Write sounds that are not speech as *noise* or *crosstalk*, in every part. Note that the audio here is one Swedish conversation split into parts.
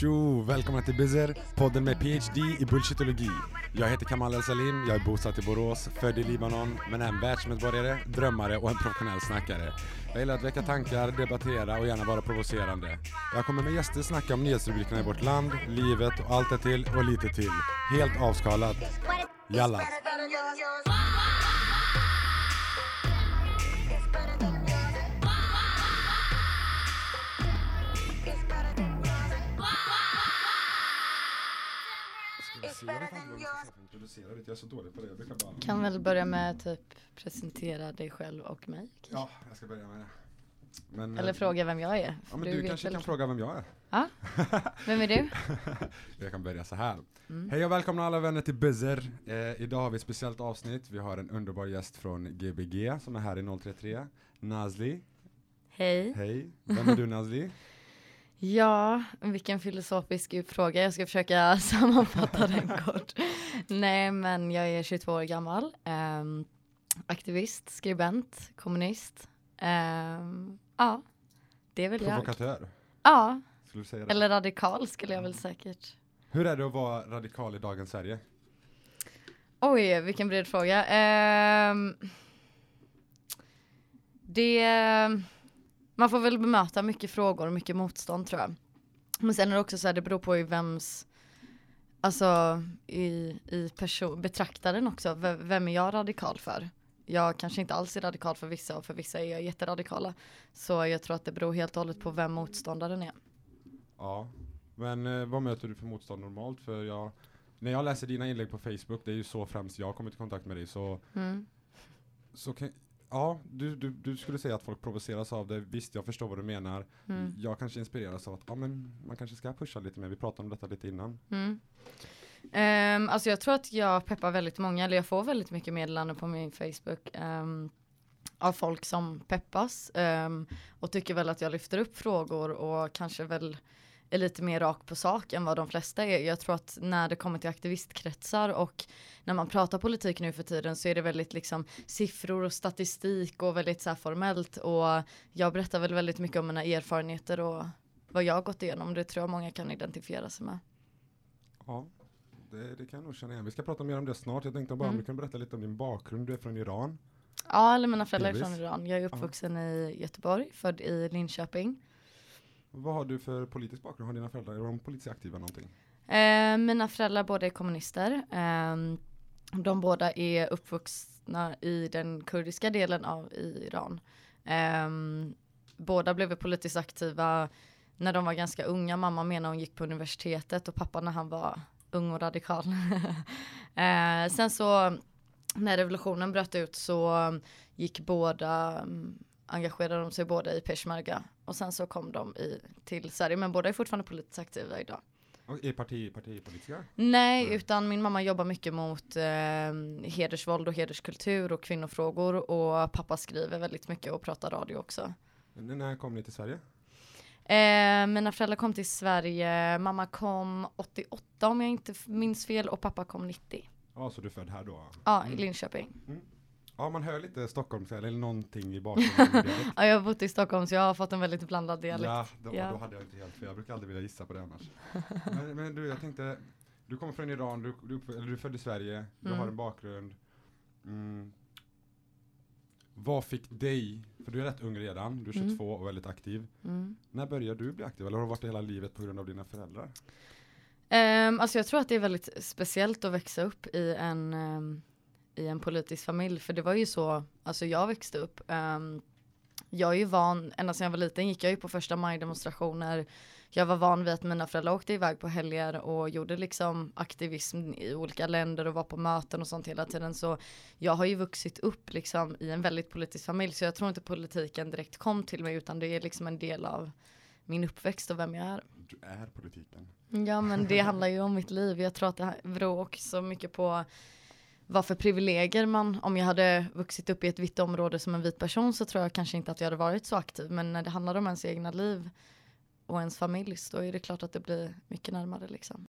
Tjo! Välkomna till Bizer, podden med PhD i bullshitologi. Jag heter Kamal El Salim, jag är bosatt i Borås, född i Libanon, men är en världsmedborgare, drömmare och en professionell snackare. Jag gillar att väcka tankar, debattera och gärna vara provocerande. Jag kommer med gäster snacka om nyhetsrubrikerna i vårt land, livet och allt det till och lite till. Helt avskalat. Jalla! Jag är så dålig på det. Jag brukar bara... Kan väl börja med typ presentera dig själv och mig. Ja, jag ska börja med det. Men, Eller eh, fråga vem jag är. Ja, men du, vet kanske väl- kan fråga vem jag är? Ja, vem är du? *laughs* jag kan börja så här. Mm. Hej och välkomna alla vänner till Buzzer. Eh, idag har vi ett speciellt avsnitt. Vi har en underbar gäst från Gbg som är här i 033. Nazli. Hej. Hej. Vem är du Nazli? *laughs* Ja, vilken filosofisk fråga. Jag ska försöka *laughs* sammanfatta den *laughs* kort. Nej, men jag är 22 år gammal. ehm, aktivist, skribent, kommunist. Ehm, ja, det är väl jag. Provokatör. Ja, Skulle du säga det? eller radikal skulle jag väl säkert. Hur är det att vara radikal i dagens Sverige? Oj, vilken bred fråga. Ehm, det, man får väl bemöta mycket frågor och mycket motstånd tror jag. Men sen är det också så här, det beror på i vems, alltså i, i person, betraktaren också. V- Vem är jag radikal för? Jag kanske inte alls är radikal för vissa och för vissa är jag jätteradikala. Så jag tror att det beror helt och hållet på vem motståndaren är. Ja. Men eh, vad möter du för motstånd normalt? För jag, när jag läser dina inlägg på Facebook, det är ju så främst jag kommit i kontakt med dig, så, Mm. så kan, ja, du, du, du skulle säga att folk provoceras av det. Visst, jag förstår vad du menar. Mm. Jag kanske inspireras av att ja, men man kanske ska pusha lite mer. Vi pratade om detta lite innan. Mm. Ehm, alltså jag tror att jag peppar väldigt många, eller jag får väldigt mycket meddelanden på min Facebook ehm, av folk som peppas ehm, och tycker väl att jag lyfter upp frågor och kanske väl är lite mer rak på sak än vad de flesta är. Jag tror att när det kommer till aktivistkretsar och när man pratar politik nu för tiden så är det väldigt liksom siffror och statistik och väldigt så här formellt och jag berättar väl väldigt mycket om mina erfarenheter och vad jag har gått igenom. Det tror jag många kan identifiera sig med. Ja, det, det kan jag nog känna igen. Vi ska prata mer om det snart. Jag tänkte bara om Mm. du kan berätta lite om din bakgrund. Du är från Iran. Ja, eller mina föräldrar är från Iran. Jag är uppvuxen i Göteborg, född i Linköping. Vad har du för politisk bakgrund? Har dina föräldrar, är de politiskt aktiva någonting? Eh, mina föräldrar båda är kommunister. Eh, de båda är uppvuxna i den kurdiska delen av Iran. Eh, båda blev politiskt aktiva när de var ganska unga. Mamma menar hon gick på universitetet och pappa när han var ung och radikal. *laughs* eh, sen så när revolutionen bröt ut så gick båda mm, engagerade de sig båda i peshmerga och sen så kom de i, till Sverige men båda är fortfarande politiskt aktiva idag. Och Är parti, partipolitiska? Nej, Nej. utan min mamma jobbar mycket mot eh, hedersvåld och hederskultur och kvinnofrågor och pappa skriver väldigt mycket och pratar radio också. N- när kom ni till Sverige? Eh, mina föräldrar kom till Sverige, mamma kom 88 om jag inte minns fel och pappa kom 90. Ja, så du är född här då? Ja, i Mm. Ja, man hör lite Stockholms eller någonting i bakgrunden. *laughs* Ja, jag har bott i Stockholm så jag har fått en väldigt blandad dialekt. ja, då, Ja. då hade jag inte helt fel. Jag brukar aldrig vilja gissa på det annars. men, men du, jag tänkte, du kommer från Iran, du, du, eller du är född i Sverige, du Mm. har en bakgrund. Mm. Vad fick dig, för du är rätt ung redan, du är Mm. 22 och väldigt aktiv. Mm. När började du bli aktiv? Eller har du varit det hela livet på grund av dina föräldrar? Um, alltså jag tror att det är väldigt speciellt att växa upp i en, ehm, i en politisk familj. För det var ju så, alltså jag växte upp. ehm, jag är ju van, ända sedan jag var liten gick jag ju på första maj-demonstrationer. Jag var van vid att mina föräldrar åkte iväg på helger och gjorde liksom aktivism i olika länder och var på möten och sånt hela tiden. Så jag har ju vuxit upp liksom i en väldigt politisk familj. Så jag tror inte politiken direkt kom till mig utan det är liksom en del av min uppväxt och vem jag är. Du är politiken. Ja men det handlar ju om mitt liv. Jag tror att det beror också mycket på vad för privilegier man, om jag hade vuxit upp i ett vitt område som en vit person så tror jag kanske inte att jag hade varit så aktiv. Men när det handlar om ens egna liv och ens familj så är det klart att det blir mycket närmare liksom.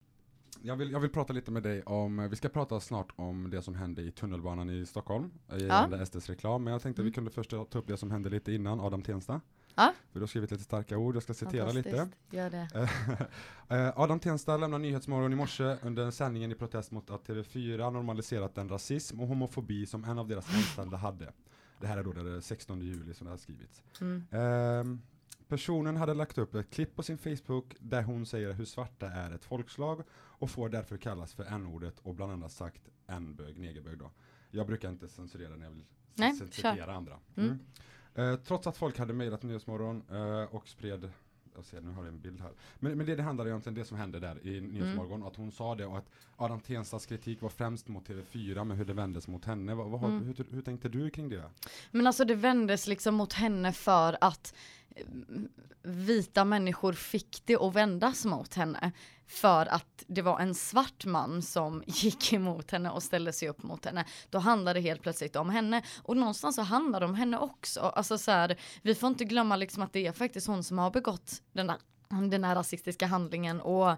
Jag vill, jag vill prata lite med dig om, vi ska prata snart om det som hände i tunnelbanan i Stockholm, Ja. gällande SDs reklam, men jag tänkte Mm. vi kunde först ta upp det som hände lite innan, Adam Tensta. Ja. För du har skrivit lite starka ord, jag ska citera lite. Gör det. *laughs* Eh, Adam Tensta lämnar Nyhetsmorgon i morse under sändningen i protest mot att TV4 normaliserat den rasism och homofobi som en av deras anställda hade. Det här är då den 16 juli som det har skrivits. Mm. Ehm, personen hade lagt upp ett klipp på sin Facebook där hon säger hur svarta är ett folkslag och får därför kallas för n-ordet och bland annat sagt n-bög, negerbög då. Jag brukar inte censurera när jag vill Nej, cen- kör. andra. Mm. Mm. Eh, trots att folk hade mejlat Nyhetsmorgon eh, och spred jag ser, nu har jag en bild här. Men, men det, det handlar egentligen det som hände där i Nyhetsmorgon, Mm. att hon sa det och att Adam Tenstas kritik var främst mot TV4 med hur det vändes mot henne. Vad, vad, Mm. hur, hur tänkte du kring det? Men alltså det vändes liksom mot henne för att vita människor fick det att vändas mot henne. För att det var en svart man som *laughs* gick emot henne och ställde sig upp mot henne. Då handlade det helt plötsligt om henne. Och någonstans så handlar det om henne också. Alltså så här, vi får inte glömma liksom att det är faktiskt hon som har begått den där, den här rasistiska handlingen. Och,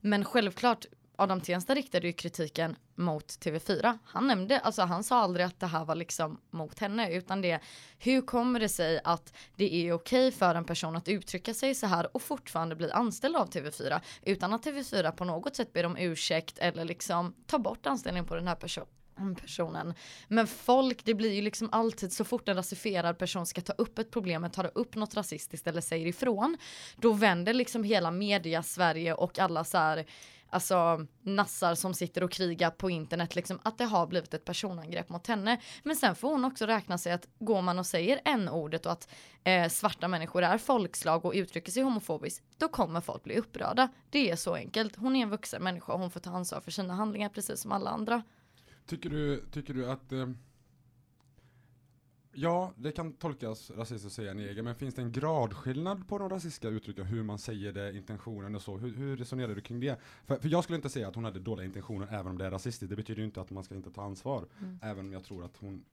men självklart, Adam Tensta riktade ju kritiken mot TV4. Han nämnde, alltså han sa aldrig att det här var liksom mot henne, utan det hur kommer det sig att det är okej för en person att uttrycka sig så här och fortfarande bli anställd av TV4 utan att TV4 på något sätt ber om ursäkt eller liksom tar bort anställningen på den här personen mm, personen. Men folk, det blir ju liksom alltid så fort en rasifierad person ska ta upp ett problem, tar upp något rasistiskt eller säger ifrån, då vänder liksom hela media Sverige och alla så här alltså nassar som sitter och krigar på internet, liksom att det har blivit ett personangrepp mot henne. Men sen får hon också räkna sig att går man och säger en ordet och att eh, svarta människor är folkslag och uttrycker sig homofobiskt, då kommer folk bli upprörda. Det är så enkelt. Hon är en vuxen människa och hon får ta ansvar för sina handlingar precis som alla andra. Tycker du, tycker du att eh, Ja, det kan tolkas rasistiskt att säga neger, men finns det en gradskillnad på de rasistiska uttrycken, hur man säger det, intentionen och så? Hur, hur resonerar du kring det? För, för jag skulle inte säga att hon hade dåliga intentioner även om det är rasistiskt. Det betyder ju inte att man ska inte ta ansvar. Mm. Även om jag tror att hon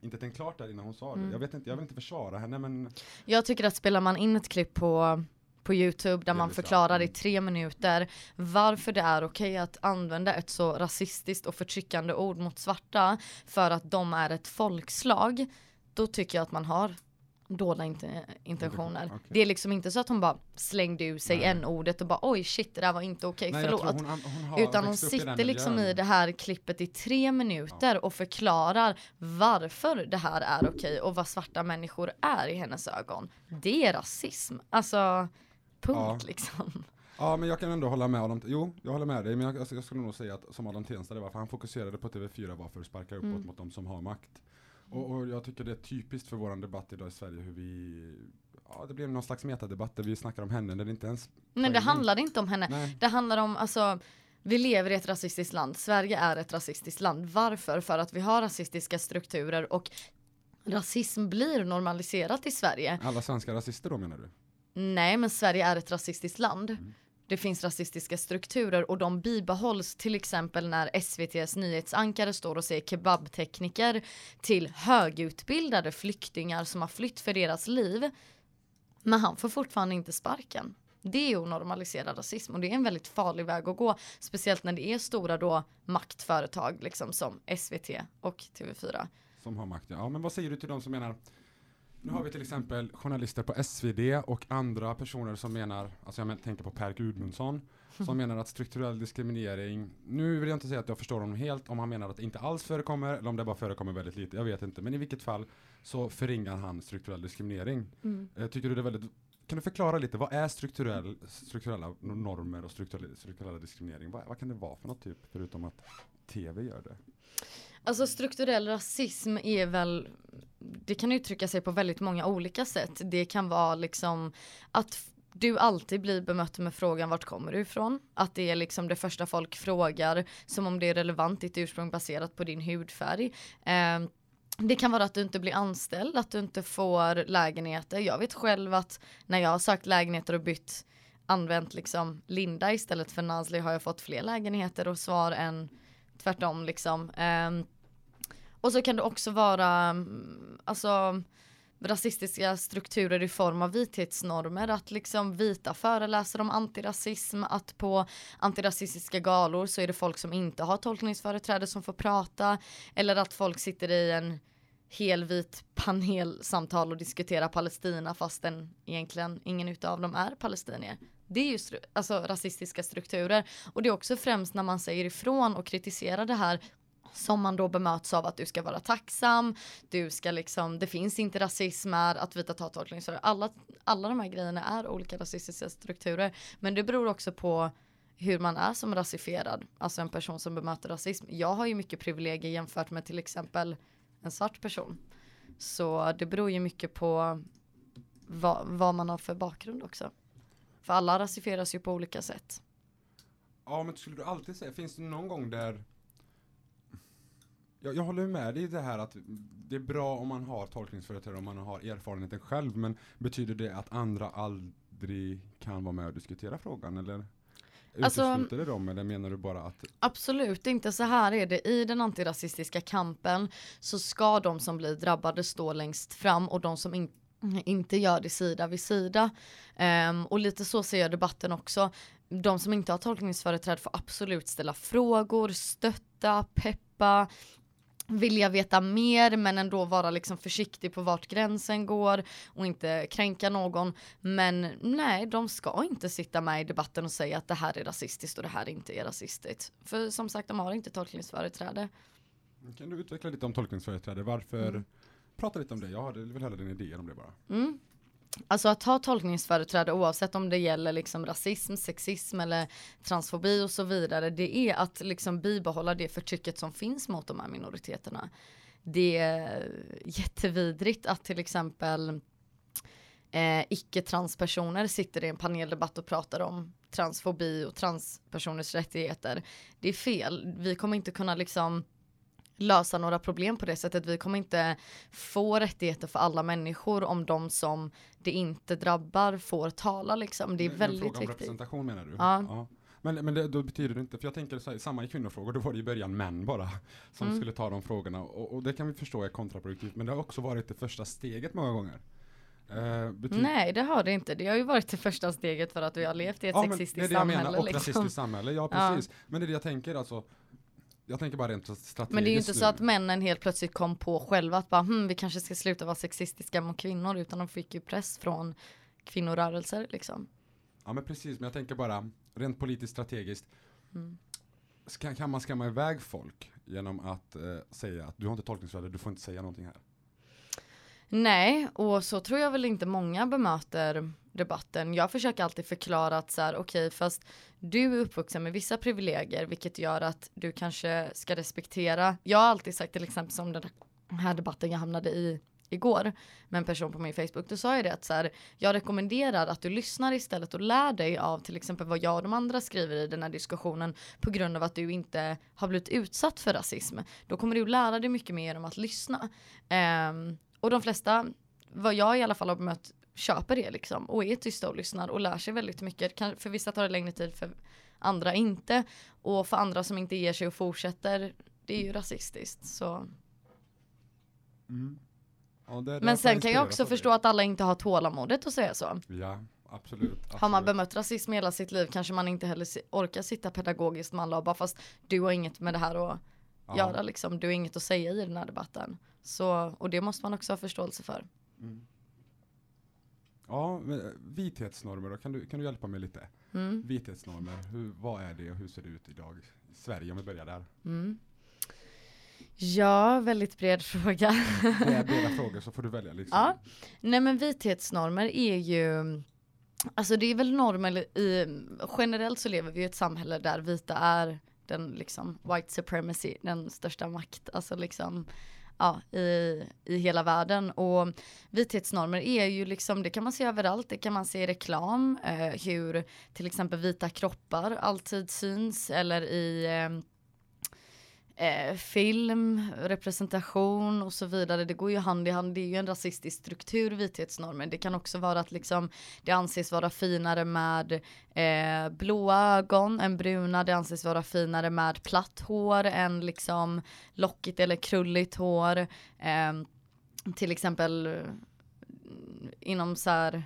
inte tänkte klart där innan hon sa det. Mm. Jag vet inte, jag vill inte försvara henne men Jag tycker att spelar man in ett klipp på på Youtube där man förklarar i tre minuter varför det är okej att använda ett så rasistiskt och förtryckande ord mot svarta för att de är ett folkslag. Då tycker jag att man har dåliga inte, intentioner. Okej. Det är liksom inte så att hon bara slängde ur sig en ordet och bara oj shit det där var inte okej, Nej, jag förlåt. hon, hon har Utan hon växt upp i sitter liksom miljön. i det här klippet i tre minuter och förklarar varför det här är okej och vad svarta människor är i hennes ögon. Det är rasism. Alltså, punkt Ja. liksom. Ja, men jag kan ändå hålla med Adam. Jo, jag håller med dig, men jag, alltså, jag skulle nog säga att som Adam Tensta det var, för han fokuserade på TV4 var för att sparka uppåt Mm. mot de som har makt. Och, och jag tycker det är typiskt för våran debatt idag i Sverige hur vi, ja det blir någon slags metadebatt där vi snackar om henne när det inte ens Men det handlar inte om henne. Nej. Det handlar om, alltså, vi lever i ett rasistiskt land. Sverige är ett rasistiskt land. Varför? För att vi har rasistiska strukturer och rasism blir normaliserat i Sverige. Alla svenska rasister då menar du? Nej, men Sverige är ett rasistiskt land. Det finns rasistiska strukturer och de bibehålls till exempel när SVTs nyhetsankare står och säger kebabtekniker till högutbildade flyktingar som har flytt för deras liv. Men han får fortfarande inte sparken. Det är onormaliserad att normalisera rasism och det är en väldigt farlig väg att gå. Speciellt när det är stora då maktföretag liksom som SVT och TV4. Som har makt, ja. ja. Men vad säger du till de som menar nu har vi till exempel journalister på SvD och andra personer som menar, alltså jag men, tänker på Per Gudmundsson, *laughs* som menar att strukturell diskriminering, nu vill jag inte säga att jag förstår honom helt, om han menar att det inte alls förekommer, eller om det bara förekommer väldigt lite, jag vet inte, men i vilket fall så förringar han strukturell diskriminering. Eh, tycker du det är väldigt, kan du förklara lite, vad är strukturell, strukturella normer och strukturell, strukturella diskriminering? Vad, vad kan det vara för något typ, förutom att TV gör det? Alltså strukturell rasism är väl, det kan uttrycka sig på väldigt många olika sätt. Det kan vara liksom att du alltid blir bemött med frågan vart kommer du ifrån? Att det är liksom det första folk frågar som om det är relevant ditt ursprung baserat på din hudfärg. Eh, det kan vara att du inte blir anställd, att du inte får lägenheter. Jag vet själv att när jag har sökt lägenheter och bytt använt liksom Linda istället för Nazli har jag fått fler lägenheter och svar än tvärtom liksom. Um, och så kan det också vara mm, alltså rasistiska strukturer i form av vithetsnormer, att liksom vita föreläser om antirasism, att på antirasistiska galor så är det folk som inte har tolkningsföreträde som får prata, eller att folk sitter i en helvit panelsamtal och diskuterar Palestina fastän egentligen ingen utav dem är palestinier. Det är ju stru alltså rasistiska strukturer och det är också främst när man säger ifrån och kritiserar det här som man då bemöts av att du ska vara tacksam, du ska liksom, det finns inte rasism här, att vita tar tolkning. Alla, alla de här grejerna är olika rasistiska strukturer, men det beror också på hur man är som rasifierad, alltså en person som bemöter rasism. Jag har ju mycket privilegier jämfört med till exempel en svart person. Så det beror ju mycket på vad, vad man har för bakgrund också. För alla rasifieras ju på olika sätt. Ja, men skulle du alltid säga, finns det någon gång där jag, jag håller med dig i det här att det är bra om man har tolkningsföreträdare, om man har erfarenheten själv, men betyder det att andra aldrig kan vara med och diskutera frågan, eller? Alltså- Utesluter det dem, eller menar du bara att Absolut inte, så här är det. I den antirasistiska kampen så ska de som blir drabbade stå längst fram och de som in, inte gör det sida vid sida. Ehm, och lite så ser jag debatten också. De som inte har tolkningsföreträde får absolut ställa frågor, stötta, peppa, vilja veta mer men ändå vara liksom försiktig på vart gränsen går och inte kränka någon. Men nej, de ska inte sitta med i debatten och säga att det här är rasistiskt och det här inte är rasistiskt. För som sagt, de har inte tolkningsföreträde. Kan du utveckla lite om tolkningsföreträde? Varför? Mm. Prata lite om det. Jag vill höra dina idéer om det bara. Mm. Alltså att ha tolkningsföreträde oavsett om det gäller liksom rasism, sexism eller transfobi och så vidare. Det är att liksom bibehålla det förtrycket som finns mot de här minoriteterna. Det är jättevidrigt att till exempel eh, icke-transpersoner sitter i en paneldebatt och pratar om transfobi och transpersoners rättigheter. Det är fel. Vi kommer inte kunna liksom lösa några problem på det sättet. Vi kommer inte få rättigheter för alla människor om de som det inte drabbar får tala liksom. Det är Men- väldigt fråga om viktigt. representation menar du? Ja. Men, men det, då betyder det inte, för jag tänker så här, samma i kvinnofrågor, då var det i början män bara som Mm. skulle ta de frågorna och, och det kan vi förstå är kontraproduktivt, men det har också varit det första steget många gånger. Bety- Nej det har det inte. Det har ju varit det första steget för att vi har levt i ett Ja, men det är sexistiskt det jag samhälle. menar, och liksom. rasistiskt samhälle, ja Ja. precis. Men det är det jag tänker alltså, jag tänker bara rent strategiskt Men det är ju inte nu. så att männen helt plötsligt kom på själva att bara hm, vi kanske ska sluta vara sexistiska mot kvinnor utan de fick ju press från kvinnorörelser liksom. Ja men precis, men jag tänker bara rent politiskt strategiskt. Mm. Ska, kan man skrämma iväg folk genom att eh, säga att du har inte tolkningsvärde, du får inte säga någonting här? Nej, och så tror jag väl inte många bemöter debatten. Jag försöker alltid förklara att så här, okej, fast du är uppvuxen med vissa privilegier, vilket gör att du kanske ska respektera. Jag har alltid sagt till exempel som den här debatten jag hamnade i igår med en person på min Facebook, då sa jag det att så här, jag rekommenderar att du lyssnar istället och lär dig av till exempel vad jag och de andra skriver i den här diskussionen på grund av att du inte har blivit utsatt för rasism. Då kommer du lära dig mycket mer om att lyssna. Um, och de flesta, vad jag i alla fall har bemött, köper det liksom och är tysta och lyssnar och lär sig väldigt mycket. Kan, för vissa tar det längre tid, för andra inte. Och för andra som inte ger sig och fortsätter, det är ju rasistiskt. Så. Ja, det, det Men sen kan jag också förstå att alla inte har tålamodet att säga så. Ja, absolut. Har man absolut. bemött rasism hela sitt liv kanske man inte heller orkar sitta pedagogiskt med alla och bara fast du har inget med det här att Ja. göra liksom. Du har inget att säga i den här debatten. Så, och det måste man också ha förståelse för. Ja, eh, vithetsnormer då, kan du, kan du hjälpa mig lite? Mm. Vithetsnormer, hur, vad är det och hur ser det ut idag i Sverige om vi börjar där? Mm. Ja, väldigt bred *laughs* fråga. Det är breda frågor så får du välja liksom. Ja. Nej men vithetsnormer är ju, alltså det är väl normer i, generellt så lever vi i ett samhälle där vita är den liksom white supremacy, den största makt, alltså liksom ja, i, i hela världen. Och vithetsnormer är ju liksom, det kan man se överallt, det kan man se i reklam, eh, hur till exempel vita kroppar alltid syns eller i eh, eh, film, representation och så vidare. Det går ju hand i hand. Det är ju en rasistisk struktur, vithetsnormen. Det kan också vara att liksom, det anses vara finare med eh, blåa ögon än bruna. Det anses vara finare med platt hår än liksom lockigt eller krulligt hår. Eh, till exempel eh, inom så här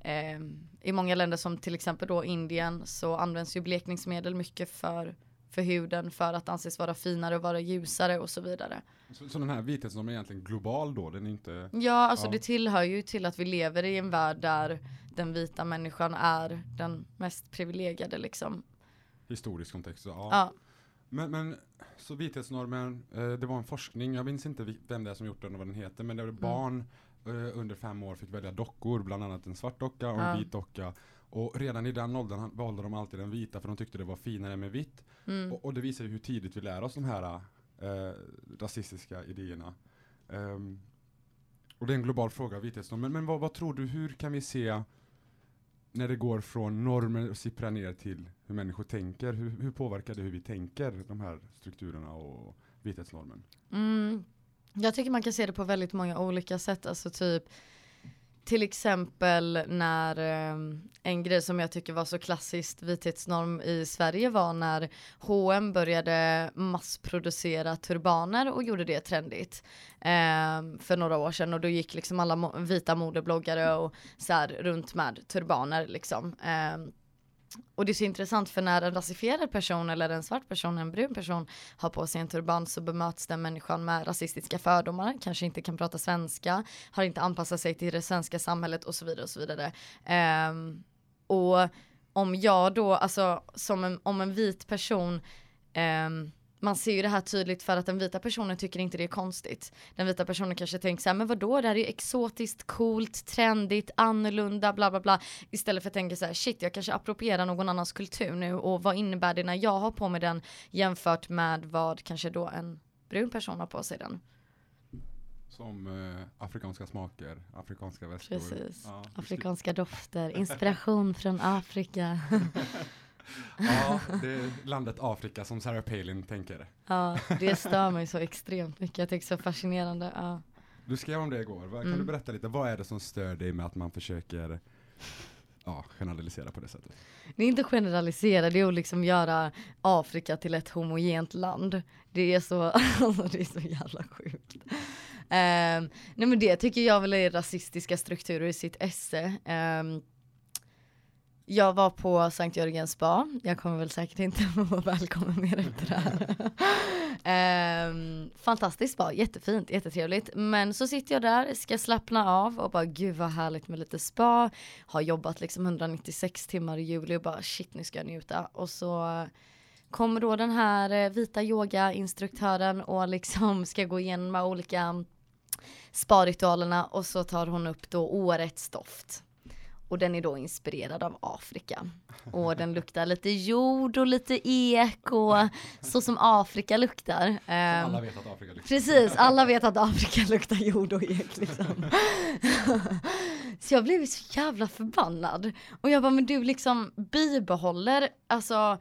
eh, i många länder som till exempel då Indien så används ju blekningsmedel mycket för för huden för att anses vara finare och vara ljusare och så vidare. Så, så den här vithetsnormen är egentligen global då? Den är inte... Ja, alltså Ja. det tillhör ju till att vi lever i en värld där den vita människan är den mest privilegierade liksom. Historisk kontext. Ja. Ja, Men, men så vithetsnormen, eh, det var en forskning, jag minns inte vem det är som gjort den och vad den heter, men det Mm. var barn eh, under fem år fick välja dockor, bland annat en svart docka och en Ja. vit docka. Och redan i den åldern valde de alltid den vita för de tyckte det var finare med vitt. mm. Och, och det visar ju hur tidigt vi lär oss de här eh, rasistiska idéerna. Ehm, och det är en global fråga, vithetsnorm. Men, men vad, vad tror du, hur kan vi se när det går från normer och sipprar ner till hur människor tänker? Hur, hur påverkar det hur vi tänker, de här strukturerna och vithetsnormen? Mm. Jag tycker man kan se det på väldigt många olika sätt. Alltså typ till exempel när eh, en grej som jag tycker var så klassiskt vithetsnorm i Sverige var när H&M började massproducera turbaner och gjorde det trendigt eh, för några år sedan och då gick liksom alla mo- vita modebloggare och så här runt med turbaner liksom. Eh, och det är så intressant för när en rasifierad person eller en svart person, en brun person har på sig en turban så bemöts den människan med rasistiska fördomar, kanske inte kan prata svenska, har inte anpassat sig till det svenska samhället och så vidare och så vidare. Um, och om jag då, alltså som en, om en vit person um, man ser ju det här tydligt för att den vita personen tycker inte det är konstigt. Den vita personen kanske tänker så här, men vadå, det här är ju exotiskt, coolt, trendigt, annorlunda, bla bla bla. Istället för att tänka så här, shit, jag kanske approprierar någon annans kultur nu och vad innebär det när jag har på mig den jämfört med vad kanske då en brun person har på sig den. Som eh, afrikanska smaker, afrikanska väskor. Precis. Ja, Afrikanska dofter, inspiration från Afrika. *laughs* *laughs* ja, det är landet Afrika som Sarah Palin tänker. Ja, det stör mig så extremt mycket. Jag tycker det är så fascinerande. Ja. Du skrev om det igår, kan Mm. du berätta lite, vad är det som stör dig med att man försöker ja, generalisera på det sättet? Det är inte generalisera, det är att liksom göra Afrika till ett homogent land. Det är så, *laughs* alltså det är så jävla sjukt. Ehm, nej men det tycker jag väl är rasistiska strukturer i sitt esse. Ehm, jag var på Sankt Jörgens spa, jag kommer väl säkert inte *laughs* vara välkommen mer efter det här. um, *laughs* fantastiskt spa, jättefint, jättetrevligt. Men så sitter jag där, ska slappna av och bara gud vad härligt med lite spa. Har jobbat liksom 196 timmar i juli och bara shit nu ska jag njuta. Och så kommer då den här eh, vita yogainstruktören och liksom *laughs* ska gå igenom olika sparritualerna och så tar hon upp då årets doft. Och den är då inspirerad av Afrika. Och den luktar lite jord och lite ek och så som Afrika luktar. Ehm, alla vet att Afrika liksom. Precis, alla vet att Afrika *laughs* luktar jord och ek liksom. *laughs* så jag blev så jävla förbannad. Och jag bara, men du liksom bibehåller, alltså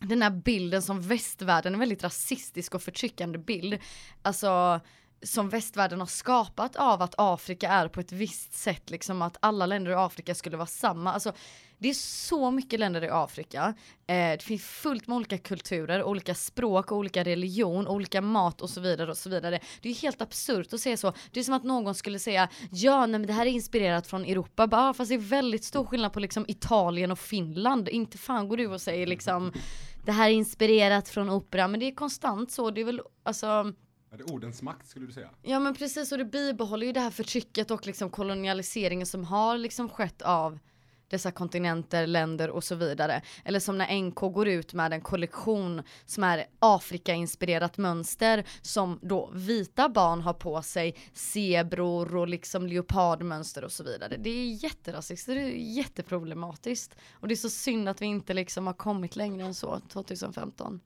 den här bilden som västvärlden, en väldigt rasistisk och förtryckande bild. Alltså som västvärlden har skapat av att Afrika är på ett visst sätt, liksom att alla länder i Afrika skulle vara samma. Alltså, det är så mycket länder i Afrika. Eh, det finns fullt med olika kulturer, olika språk, olika religion, olika mat och så vidare och så vidare. Det är helt absurt att säga så. Det är som att någon skulle säga ja, nej men det här är inspirerat från Europa. Bara, ah, fast det är väldigt stor skillnad på liksom Italien och Finland. Inte fan går du och säger liksom det här är inspirerat från opera, men det är konstant så. Det är väl alltså är det ordens makt skulle du säga? Ja men precis och det bibehåller ju det här förtrycket och liksom kolonialiseringen som har liksom skett av dessa kontinenter, länder och så vidare. Eller som när NK går ut med en kollektion som är Afrika-inspirerat mönster som då vita barn har på sig, zebror och liksom leopardmönster och så vidare. Det är jätterasistiskt, det är jätteproblematiskt. Och det är så synd att vi inte liksom har kommit längre än så 2015.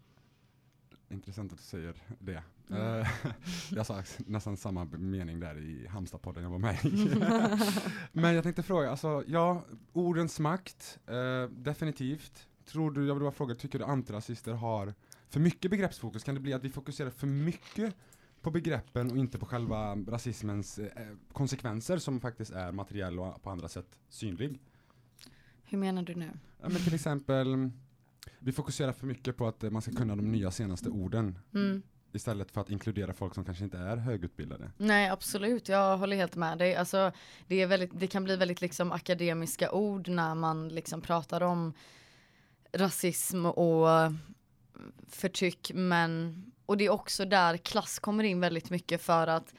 Intressant att du säger det. Mm. Eh, *laughs* jag sa nästan samma mening där i Halmstadpodden jag var med i. *laughs* Men jag tänkte fråga, alltså ja, ordens makt, eh, definitivt. Tror du, jag vill bara fråga, tycker du antirasister har för mycket begreppsfokus? Kan det bli att vi fokuserar för mycket på begreppen och inte på själva rasismens eh, konsekvenser som faktiskt är materiell och på andra sätt synlig? Hur menar du nu? Ja, men till exempel, vi fokuserar för mycket på att eh, man ska kunna de nya senaste orden Mm. istället för att inkludera folk som kanske inte är högutbildade. Nej absolut, jag håller helt med dig. Alltså, det, är väldigt, det kan bli väldigt liksom akademiska ord när man liksom pratar om rasism och förtryck men, och det är också där klass kommer in väldigt mycket för att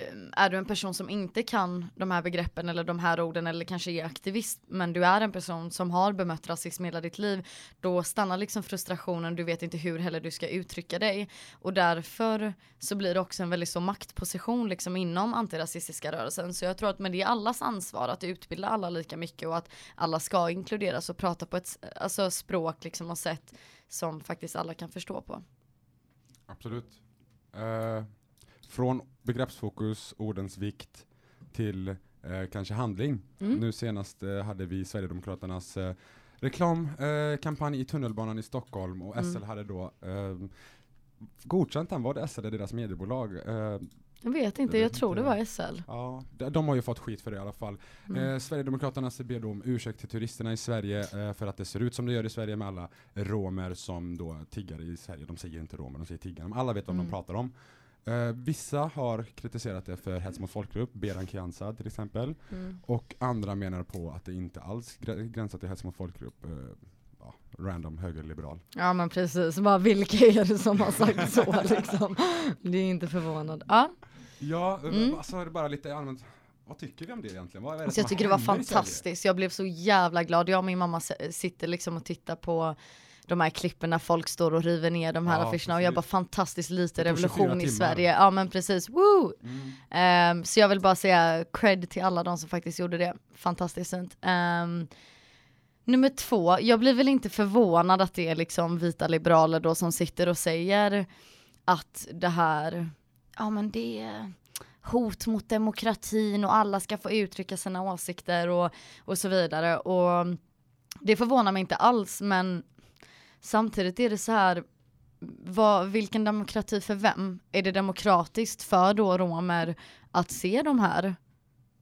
Eh, är du en person som inte kan de här begreppen eller de här orden eller kanske är aktivist men du är en person som har bemött rasism hela ditt liv då stannar liksom frustrationen, du vet inte hur heller du ska uttrycka dig och därför så blir det också en väldigt så maktposition liksom inom antirasistiska rörelsen så jag tror att men det är allas ansvar att utbilda alla lika mycket och att alla ska inkluderas och prata på ett alltså språk liksom och sätt som faktiskt alla kan förstå på. Absolut. Uh från begreppsfokus, ordens vikt till eh, kanske handling. Mm. Nu senast eh, hade vi Sverigedemokraternas eh, reklamkampanj i tunnelbanan i Stockholm och mm. SL hade då eh, godkänt den. Var det SL deras mediebolag? Eh, jag vet inte, jag tror det var SL. Ja, de, de har ju fått skit för det i alla fall. Mm. Eh, Sverigedemokraterna ber då om ursäkt till turisterna i Sverige eh, för att det ser ut som det gör i Sverige med alla romer som då tiggar i Sverige. De säger inte romer, de säger tiggare. Alla vet vad mm. de pratar om. Uh, vissa har kritiserat det för hets mot folkgrupp, Beran Kianza till exempel. Mm. Och andra menar på att det inte alls gränsar till hets mot folkgrupp. Uh, ja, random högerliberal. Ja men precis, bara vilka är det som har sagt så *laughs* liksom? Det är inte förvånad. Ja, ja mm. alltså är det bara lite allmänt vad tycker vi om det egentligen? Vad är det alltså, jag tycker det var fantastiskt. Jag blev så jävla glad. Jag och min mamma sitter liksom och tittar på de här klippen när folk står och river ner de här ja, affischerna och jag bara fantastiskt lite revolution i Sverige. Ja men precis, woo! Mm. Um, så jag vill bara säga cred till alla de som faktiskt gjorde det. Fantastiskt fint. Um, nummer två, jag blir väl inte förvånad att det är liksom vita liberaler då som sitter och säger att det här, ja men det är hot mot demokratin och alla ska få uttrycka sina åsikter och, och så vidare. Och det förvånar mig inte alls men Samtidigt är det så här, vad, vilken demokrati för vem? Är det demokratiskt för då romer att se de här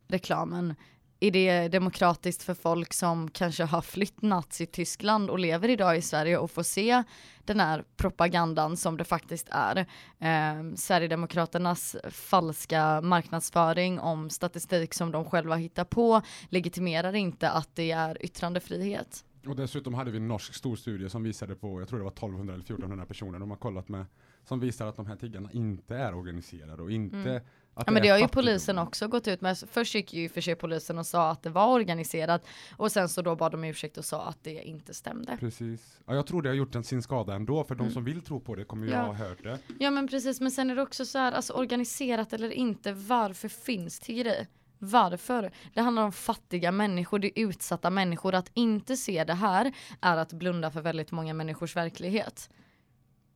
reklamen? Är det demokratiskt för folk som kanske har flytt Nazityskland och lever idag i Sverige och får se den här propagandan som det faktiskt är. Eh, Sverigedemokraternas falska marknadsföring om statistik som de själva hittar på legitimerar inte att det är yttrandefrihet. Och dessutom hade vi en norsk storstudie som visade på, jag tror det var 1200 eller 1400 personer de har kollat med, som visar att de här tiggarna inte är organiserade och inte mm. Att ja men det har ju polisen också gått ut med. Först gick ju för sig polisen och sa att det var organiserat och sen så då bad de ursäkt och sa att det inte stämde. Precis. Ja, jag tror det har gjort en sin skada ändå för mm. de som vill tro på det kommer ju ja. ha hört det. Ja men precis men sen är det också så här alltså organiserat eller inte varför finns tiggeri? Varför? Det handlar om fattiga människor, det är utsatta människor. Att inte se det här är att blunda för väldigt många människors verklighet.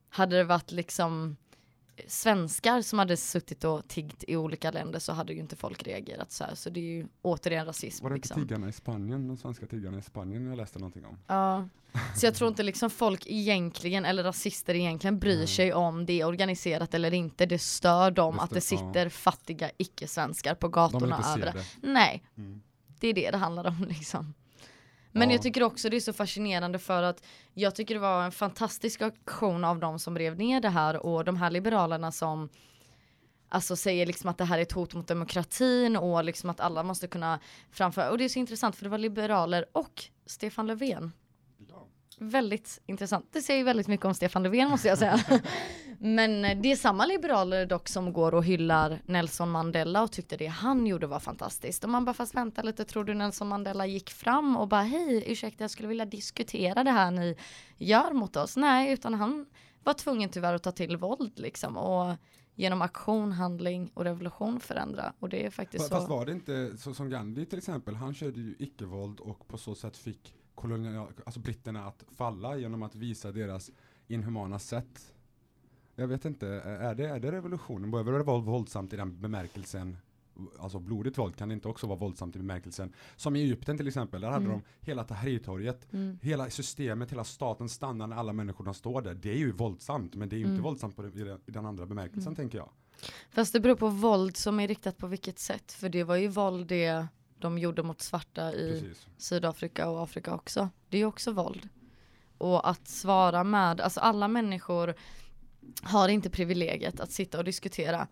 Hade det varit liksom svenskar som hade suttit och tiggt i olika länder så hade ju inte folk reagerat så här. Så det är ju återigen rasism. Var det liksom. tiggarna i Spanien, de svenska tiggarna i Spanien jag läste någonting om? Ja, så jag tror inte liksom folk egentligen, eller rasister egentligen bryr mm. sig om det är organiserat eller inte. Det stör dem det att det sitter ja. fattiga icke-svenskar på gatorna över det. Nej, mm. det är det det handlar om liksom. Men ja. jag tycker också det är så fascinerande för att jag tycker det var en fantastisk aktion av de som rev ner det här och de här liberalerna som alltså säger liksom att det här är ett hot mot demokratin och liksom att alla måste kunna framföra och det är så intressant för det var liberaler och Stefan Löfven. Ja. Väldigt intressant. Det säger väldigt mycket om Stefan Löfven måste jag säga. *laughs* Men eh, det är samma liberaler dock som går och hyllar Nelson Mandela och tyckte det han gjorde var fantastiskt. Och man bara fast vänta lite, tror du Nelson Mandela gick fram och bara hej ursäkta jag skulle vilja diskutera det här ni gör mot oss? Nej, utan han var tvungen tyvärr att ta till våld liksom och genom aktion, handling och revolution förändra. Och det är faktiskt fast, så. Fast var det inte så som Gandhi till exempel, han körde ju icke-våld och på så sätt fick kolonial, alltså britterna att falla genom att visa deras inhumana sätt jag vet inte, är det, är det revolutionen? Behöver det vara våldsamt i den bemärkelsen alltså blodigt våld kan inte också vara våldsamt i bemärkelsen. Som i Egypten till exempel, där hade mm. de hela Tahrirtorget, mm. hela systemet, hela staten stannar när alla människorna står där. Det är ju våldsamt, men det är ju mm. inte våldsamt på det, i den andra bemärkelsen mm. tänker jag. Fast det beror på våld som är riktat på vilket sätt, för det var ju våld det de gjorde mot svarta i Precis. Sydafrika och Afrika också. Det är ju också våld. Och att svara med, alltså alla människor har inte privilegiet att sitta och diskutera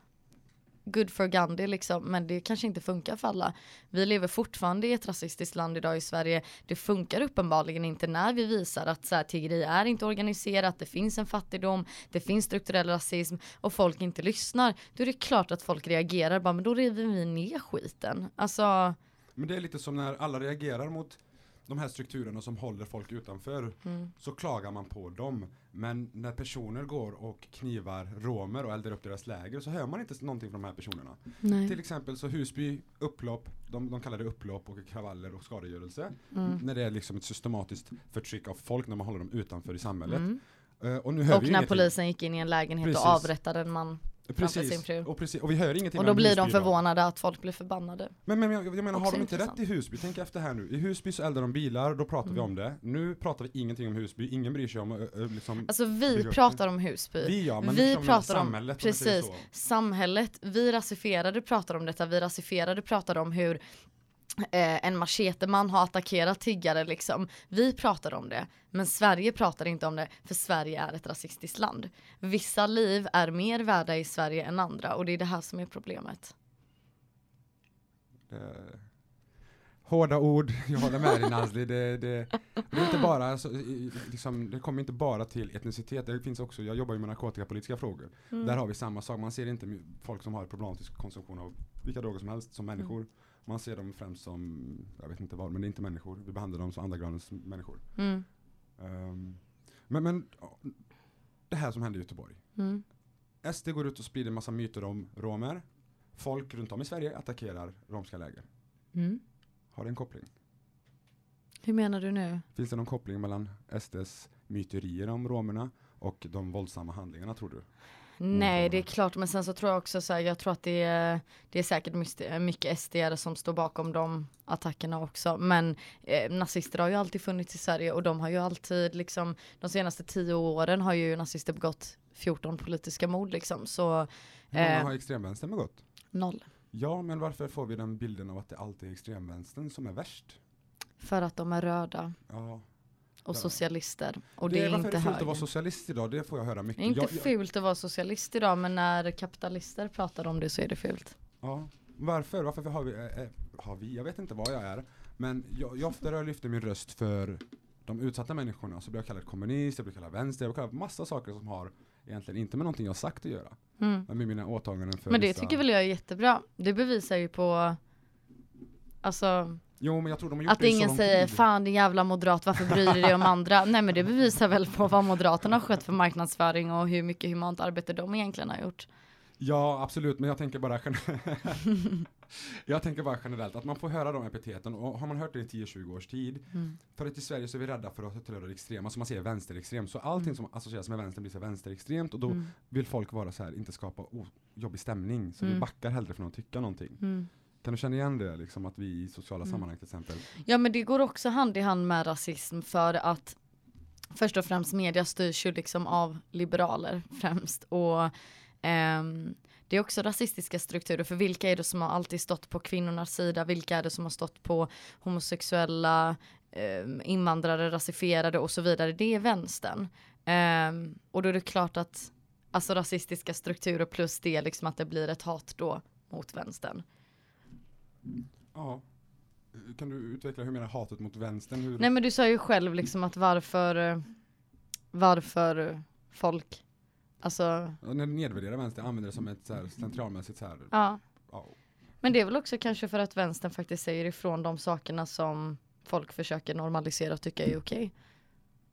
good for Gandhi liksom, men det kanske inte funkar för alla. Vi lever fortfarande i ett rasistiskt land idag i Sverige. Det funkar uppenbarligen inte när vi visar att så här, tiggeri är inte organiserat, det finns en fattigdom, det finns strukturell rasism och folk inte lyssnar. Då är det klart att folk reagerar, bara, men då river vi ner skiten. Alltså, Men det är lite som när alla reagerar mot de här strukturerna som håller folk utanför mm, så klagar man på dem. Men när personer går och knivar romer och eldar upp deras läger så hör man inte någonting från de här personerna. nej. Till exempel så Husby, upplopp, de, de kallar det upplopp och kravaller och skadegörelse. Mm. När det är liksom ett systematiskt förtryck av folk när man håller dem utanför i samhället. Mm. Eh, och Och när ingenting. polisen gick in i en lägenhet Precis. och avrättade en man. Precis, och, precis, och vi hör ingenting Och då blir de förvånade att folk blir förbannade. Men, men jag, jag menar, har Också de inte intressant. rätt i Husby? Tänk efter här nu. I Husby så eldar de bilar, då pratar vi Mm. om det. Nu pratar vi ingenting om Husby, ingen bryr sig om ö, liksom, Alltså vi pratar om Husby. vi ja, men vi liksom pratar om- samhället, om precis. Samhället, vi rasifierade pratar om detta, vi rasifierade pratar om hur eh, en macheteman har attackerat tiggare liksom. Vi pratar om det, men Sverige pratar inte om det, för Sverige är ett rasistiskt land. Vissa liv är mer värda i Sverige än andra och det är det här som är problemet. Eh, hårda ord, *laughs* jag håller med dig Nazli. Det, det, det, är inte bara, så, i- liksom, det kommer inte bara till etnicitet, det finns också, jag jobbar ju med narkotikapolitiska frågor. Mm. Där har vi samma sak, man ser inte folk som har problematisk konsumtion av vilka droger som helst som människor. Man ser dem främst som, jag vet inte vad, men det är inte människor. Vi behandlar dem som andra gradens människor. Mm. Ehm, men, men det här som hände i Göteborg. Mm. SD går ut och sprider massa myter om romer. Folk runt om i Sverige attackerar romska läger. Mm. Har det en koppling? Hur menar du nu? Finns det någon koppling mellan SDs myterier om romerna och de våldsamma handlingarna tror du? Nej det är klart men sen så tror jag också så här, jag tror att det är, det är säkert mycket SDR som står bakom de attackerna också men eh, nazister har ju alltid funnits i Sverige och de har ju alltid liksom de senaste tio åren har ju nazister begått 14 politiska mord liksom så Hur många Eh. har extremvänstern begått? noll. Ja, men varför får vi den bilden av att det alltid är extremvänstern som är värst? För att de är röda Ja. Och Ja. socialister och det, är varför inte är det fult att vara socialist idag? Det får jag höra mycket. Det är inte jag, jag, fult att vara socialist idag men när kapitalister pratar om det så är det fult. ja. Varför? Varför har vi, eh, har vi, jag vet inte vad jag är, men jag, jag ofta jag lyfter min röst för de utsatta människorna så blir jag kallad kommunist, jag blir kallad vänster, jag blir kallad massa saker som har egentligen inte med någonting jag sagt att göra. Mm. Men med mina åtaganden för Men det vissa- tycker väl jag är jättebra. Det bevisar ju på Alltså Jo, men jag tror de har gjort att det i så ingen lång säger tid. fan din jävla moderat varför bryr du dig om andra? *laughs* Nej men det bevisar väl på vad moderaterna har skött för marknadsföring och hur mycket humant arbete de egentligen har gjort. Ja, absolut, men jag tänker bara *laughs* Jag tänker bara generellt att man får höra de epiteten och har man hört det i 10-20 års tid Mm. för att i Sverige så är vi rädda för att tillhöra det extrema, så man säger vänsterextrem. Så allting som associeras med vänster blir så vänsterextremt och då Mm. vill folk vara så här, inte skapa jobbig stämning. Så vi Mm. backar hellre från att tycka någonting. Mm. Kan du känna igen det, liksom att vi i sociala Mm. sammanhang till exempel? Ja men det går också hand i hand med rasism för att först och främst media styrs ju liksom av liberaler främst och ehm, det är också rasistiska strukturer för vilka är det som har alltid stått på kvinnornas sida, vilka är det som har stått på homosexuella, ehm, invandrare, rasifierade och så vidare, det är vänstern. Ehm, och då är det klart att alltså rasistiska strukturer plus det liksom att det blir ett hat då mot vänstern. Ja. Kan du utveckla hur menar hatet mot vänstern? Hur... Nej men du sa ju själv liksom att varför, eh, varför folk, alltså, Ja, När du nedvärderar vänster, använder det som ett så här, slentrianmässigt så här. ja. Ja. Men det är väl också kanske för att vänstern faktiskt säger ifrån de sakerna som folk försöker normalisera och tycka är okej.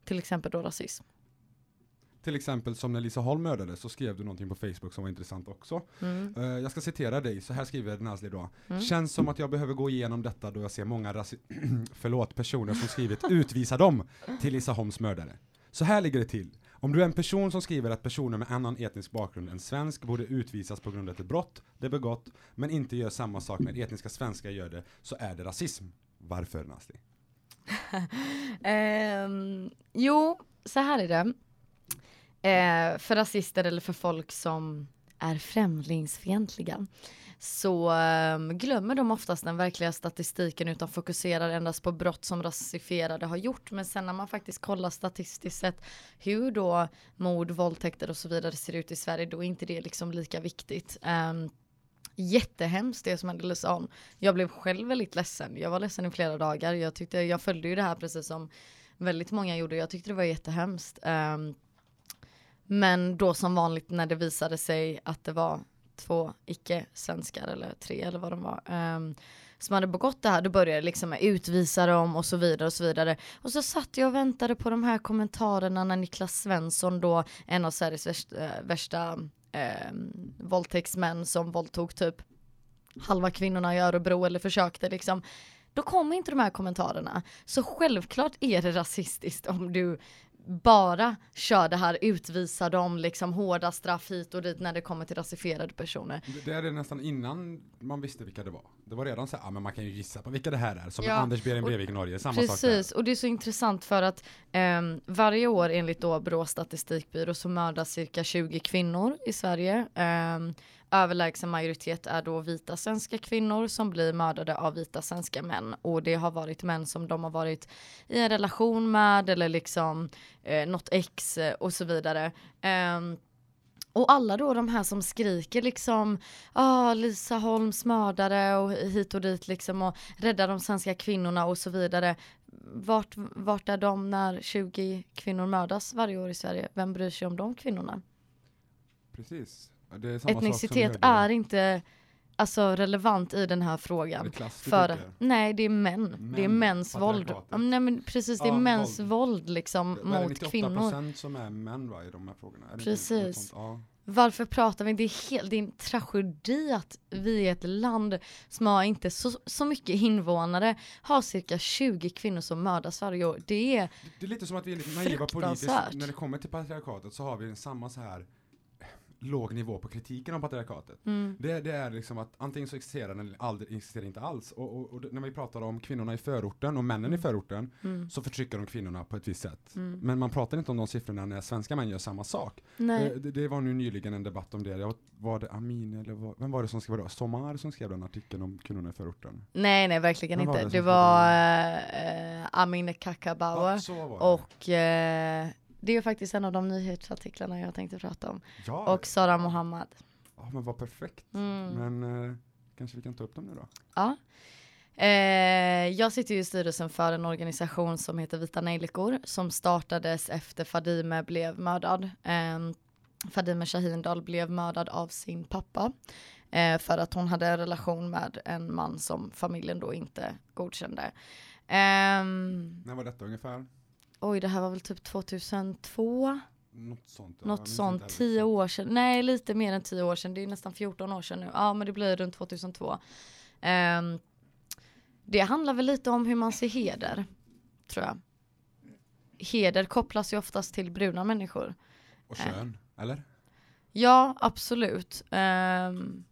Till exempel då rasism. Till exempel som när Lisa Holm mördades så skrev du någonting på Facebook som var intressant också. Mm. Eh, jag ska citera dig, så här skriver Nazli då. Mm. Känns som att jag behöver gå igenom detta då jag ser många *clears throat* förlåt, personer som skrivit *laughs* utvisa dem till Lisa Holms mördare. Så här ligger det till. Om du är en person som skriver att personer med annan etnisk bakgrund än svensk borde utvisas på grund av ett brott de begått, men inte gör samma sak när etniska svenskar gör det, så är det rasism. Varför Nazli? *laughs* Ehm, jo, så här är det. Eh, för rasister eller för folk som är främlingsfientliga så eh, glömmer de oftast den verkliga statistiken utan fokuserar endast på brott som rasifierade har gjort. Men sen när man faktiskt kollar statistiskt sett hur då mord, våldtäkter och så vidare ser ut i Sverige, då är inte det liksom lika viktigt. Eh, jättehemskt det som hände i Jag blev själv väldigt ledsen. Jag var ledsen i flera dagar. Jag tyckte, jag följde ju det här precis som väldigt många gjorde. Jag tyckte det var jättehemskt. Um, men då som vanligt när det visade sig att det var två icke-svenskar eller tre eller vad de var. Um, som hade begått det här, då började jag liksom utvisa dem och så vidare och så vidare. Och så satt jag och väntade på de här kommentarerna när Niklas Svensson då, en av Sveriges eh, värsta, äh, värsta äh, våldtäktsmän som våldtog typ halva kvinnorna i Örebro eller försökte liksom då kommer inte de här kommentarerna. Så självklart är det rasistiskt om du bara kör det här, utvisa dem, liksom hårda straff hit och dit när det kommer till rasifierade personer. Det är det nästan innan man visste vilka det var. Det var redan så här, ja men man kan ju gissa på vilka det här är, som ja, Anders Behring Breivik i Norge, samma precis, sak Precis, och det är så intressant för att um, varje år enligt då Brå statistikbyrå så mördas cirka 20 kvinnor i Sverige. Um, överlägsen majoritet är då vita svenska kvinnor som blir mördade av vita svenska män och det har varit män som de har varit i en relation med eller liksom eh, något ex eh, och så vidare. Um, och alla då de här som skriker liksom, ah, Lisa Holms mördare och hit och dit liksom och rädda de svenska kvinnorna och så vidare. Vart, vart är de när 20 kvinnor mördas varje år i Sverige? Vem bryr sig om de kvinnorna? Precis. Etnicitet är inte alltså relevant i den här frågan. för, nej det är män. män det är mäns våld. Nej men precis det är ja, mäns våld, våld liksom det, mot det kvinnor. 98% som är män va, i de här frågorna? Är precis. Ja. Varför pratar vi? Det är, helt, det är en tragedi att vi är ett land som har inte så, så mycket invånare, har cirka 20 kvinnor som mördas varje år. Det är Det är lite som att vi är lite naiva politiskt. När det kommer till patriarkatet så har vi samma så här låg nivå på kritiken av patriarkatet. Mm. Det, det, är liksom att antingen så existerar den eller aldrig existerar inte alls. Och, och, och, när vi pratar om kvinnorna i förorten och männen mm. i förorten mm. så förtrycker de kvinnorna på ett visst sätt. Mm. Men man pratar inte om de siffrorna när svenska män gör samma sak. Det, det, det, var nu nyligen en debatt om det. Jag, var det Amin eller var, vem var det som skrev det? Somar som skrev den artikeln om kvinnorna i förorten? Nej, nej verkligen inte. Var det, var äh, Amin Kakabauer ja, och äh, det är faktiskt en av de nyhetsartiklarna jag tänkte prata om. Ja, och Sara Mohammad. Ja men vad perfekt. Mm. Men eh, kanske vi kan ta upp dem nu då? Ja. Eh, jag sitter ju i styrelsen för en organisation som heter Vita Nejlikor som startades efter Fadime blev mördad. Eh, Fadime Shahindal blev mördad av sin pappa eh, för att hon hade en relation med en man som familjen då inte godkände. Ehm, När var detta ungefär? Oj det här var väl typ 2002? Något sånt. Ja, Något sånt, tio år sedan. Nej, lite mer än tio år sedan. Det är nästan 14 år sedan nu. Ja, men det blir runt 2002. Um, ehm, det handlar väl lite om hur man ser heder, tror jag. Heder kopplas ju oftast till bruna människor. Och kön, uh, eller? Ja, absolut. Um,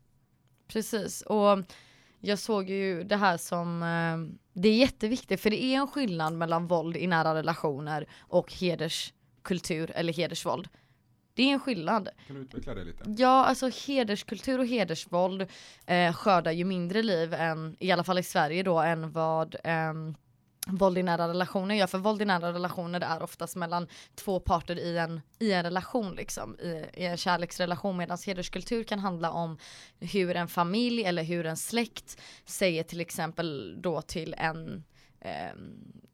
precis, och jag såg ju det här som, um, det är jätteviktigt för det är en skillnad mellan våld i nära relationer och hederskultur eller hedersvåld. Det är en skillnad. Kan du utveckla det lite? Ja, alltså hederskultur och hedersvåld eh, skördar ju mindre liv än, i alla fall i Sverige då, än vad eh, våld i nära relationer gör. För våld i nära relationer är oftast mellan två parter i en, i en relation, liksom, i, i en kärleksrelation. Medan hederskultur kan handla om hur en familj eller hur en släkt säger till exempel då till en eh,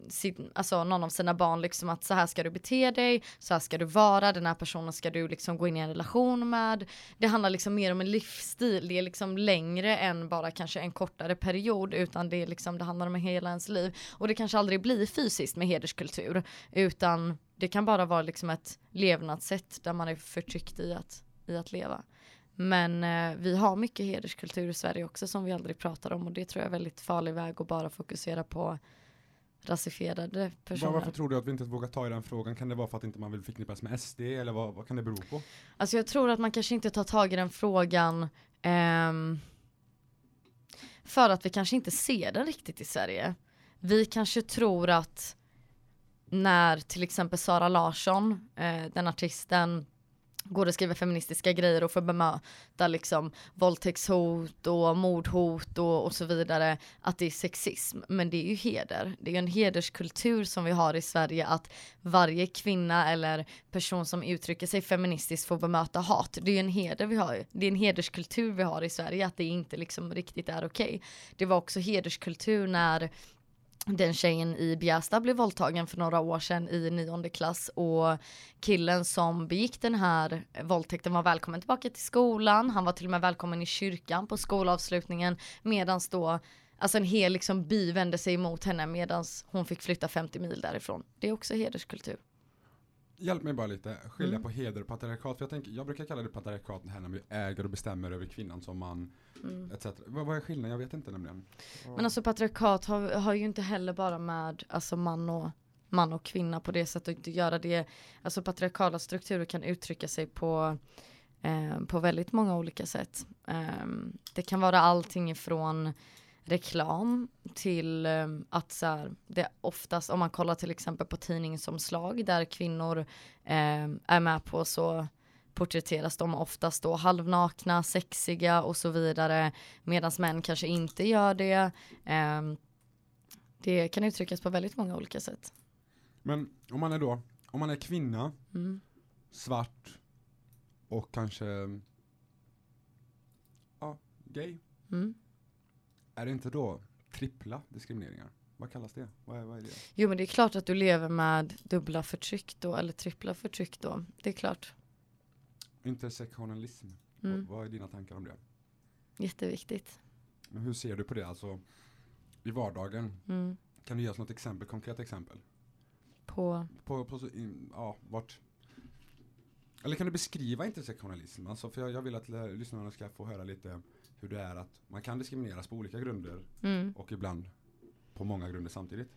sin, alltså någon av sina barn liksom att så här ska du bete dig, så här ska du vara, den här personen ska du liksom gå in i en relation med. Det handlar liksom mer om en livsstil, det är liksom längre än bara kanske en kortare period utan det är liksom, det handlar om hela ens liv. Och det kanske aldrig blir fysiskt med hederskultur utan det kan bara vara liksom ett levnadssätt där man är förtryckt i att, i att leva. Men eh, vi har mycket hederskultur i Sverige också som vi aldrig pratar om och det tror jag är väldigt farlig väg att bara fokusera på rasifierade personer. Varför tror du att vi inte vågar ta i den frågan? Kan det vara för att inte man vill förknippas med SD eller vad, vad kan det bero på? Alltså jag tror att man kanske inte tar tag i den frågan um, för att vi kanske inte ser den riktigt i Sverige. Vi kanske tror att när till exempel Sara Larsson, eh, den artisten, går och skriver feministiska grejer och får bemöta liksom våldtäktshot och mordhot och, och så vidare, att det är sexism. Men det är ju heder. Det är ju en hederskultur som vi har i Sverige att varje kvinna eller person som uttrycker sig feministiskt får bemöta hat. Det är ju en heder vi har. Det är en hederskultur vi har i Sverige att det inte liksom riktigt är okej. Okay. Det var också hederskultur när den tjejen i Bjästa blev våldtagen för några år sedan i nionde klass och killen som begick den här våldtäkten var välkommen tillbaka till skolan. Han var till och med välkommen i kyrkan på skolavslutningen medans då Alltså en hel liksom by vände sig emot henne medan hon fick flytta 50 mil därifrån. Det är också hederskultur. Hjälp mig bara lite, skilja mm. på heder och patriarkat. För jag, tänker, jag brukar kalla det patriarkat här när vi äger och bestämmer över kvinnan som man mm. etc. Vad, vad är skillnaden? Jag vet inte nämligen. Men alltså patriarkat har, har ju inte heller bara med alltså man och man och kvinna på det sättet att göra det. Alltså patriarkala strukturer kan uttrycka sig på eh, på väldigt många olika sätt. Eh, det kan vara allting ifrån reklam till um, att så här, det oftast, om man kollar till exempel på tidningsomslag där kvinnor um, är med på så porträtteras de oftast då halvnakna, sexiga och så vidare medan män kanske inte gör det. Um, det kan uttryckas på väldigt många olika sätt. Men om man är då, om man är kvinna, mm. svart och kanske ja, gay. Mm är det inte då trippla diskrimineringar? Vad kallas det? Vad är, vad är det? Jo men det är klart att du lever med dubbla förtryck då, eller trippla förtryck då. Det är klart. Intersektionalism. Mm. Vad, vad är dina tankar om det? Jätteviktigt. Men hur ser du på det alltså i vardagen? Mm. Kan du ge oss något exempel, konkret exempel? På? På, på ja, vart? Eller kan du beskriva intersektionalism? Alltså för jag, jag vill att lyssnarna ska få höra lite hur det är att man kan diskrimineras på olika grunder mm. och ibland på många grunder samtidigt.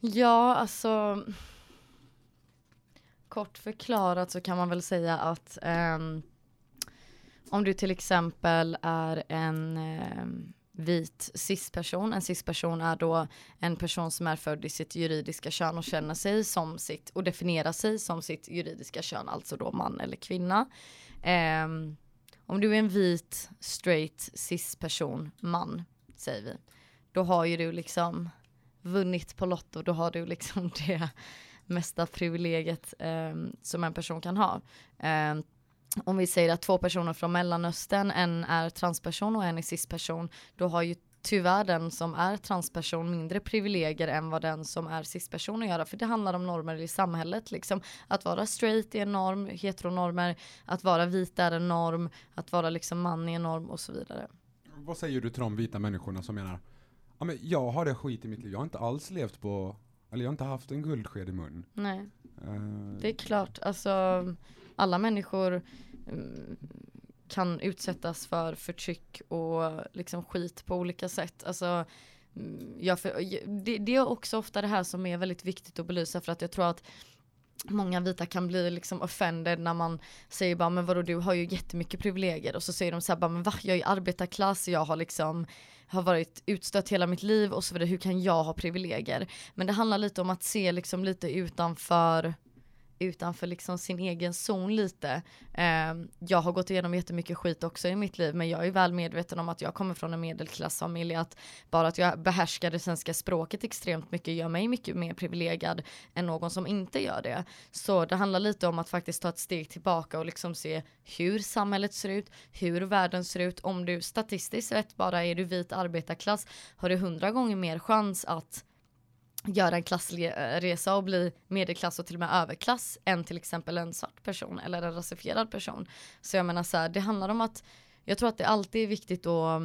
Ja, alltså kort förklarat så kan man väl säga att um, om du till exempel är en um, vit cis-person, en cis-person är då en person som är född i sitt juridiska kön och känner sig som sitt och definierar sig som sitt juridiska kön, alltså då man eller kvinna. Um, om du är en vit, straight, cis-person, man, säger vi. Då har ju du liksom vunnit på Lotto, då har du liksom *laughs* det mesta privilegiet eh, som en person kan ha. Eh, om vi säger att två personer från Mellanöstern, en är transperson och en är cis-person, då har ju tyvärr den som är transperson mindre privilegier än vad den som är cisperson att göra. För det handlar om normer i samhället. Liksom. Att vara straight är en norm, heteronormer, att vara vit är en norm, att vara liksom man är en norm och så vidare. Vad säger du till de vita människorna som menar, ja men jag har det skit i mitt liv, jag har inte alls levt på, eller jag har inte haft en guldsked i mun. Nej, uh... det är klart, alltså alla människor um, kan utsättas för förtryck och liksom skit på olika sätt. Alltså, mm, jag för, det, det, är också ofta det här som är väldigt viktigt att belysa för att jag tror att Många vita kan bli liksom offended när man säger bara men vadå du har ju jättemycket privilegier och så säger de så här bara men va jag är arbetarklass, jag har liksom har varit utstött hela mitt liv och så vidare, hur kan jag ha privilegier? Men det handlar lite om att se liksom lite utanför utanför liksom sin egen zon lite. Eh, jag har gått igenom jättemycket skit också i mitt liv men jag är väl medveten om att jag kommer från en medelklassfamilj att bara att jag behärskar det svenska språket extremt mycket gör mig mycket mer privilegierad än någon som inte gör det. Så det handlar lite om att faktiskt ta ett steg tillbaka och liksom se hur samhället ser ut, hur världen ser ut. Om du statistiskt sett bara är du vit arbetarklass har du hundra gånger mer chans att göra en klassresa och bli medelklass och till och med överklass än till exempel en svart person eller en rasifierad person. Så jag menar så här, det handlar om att jag tror att det alltid är viktigt att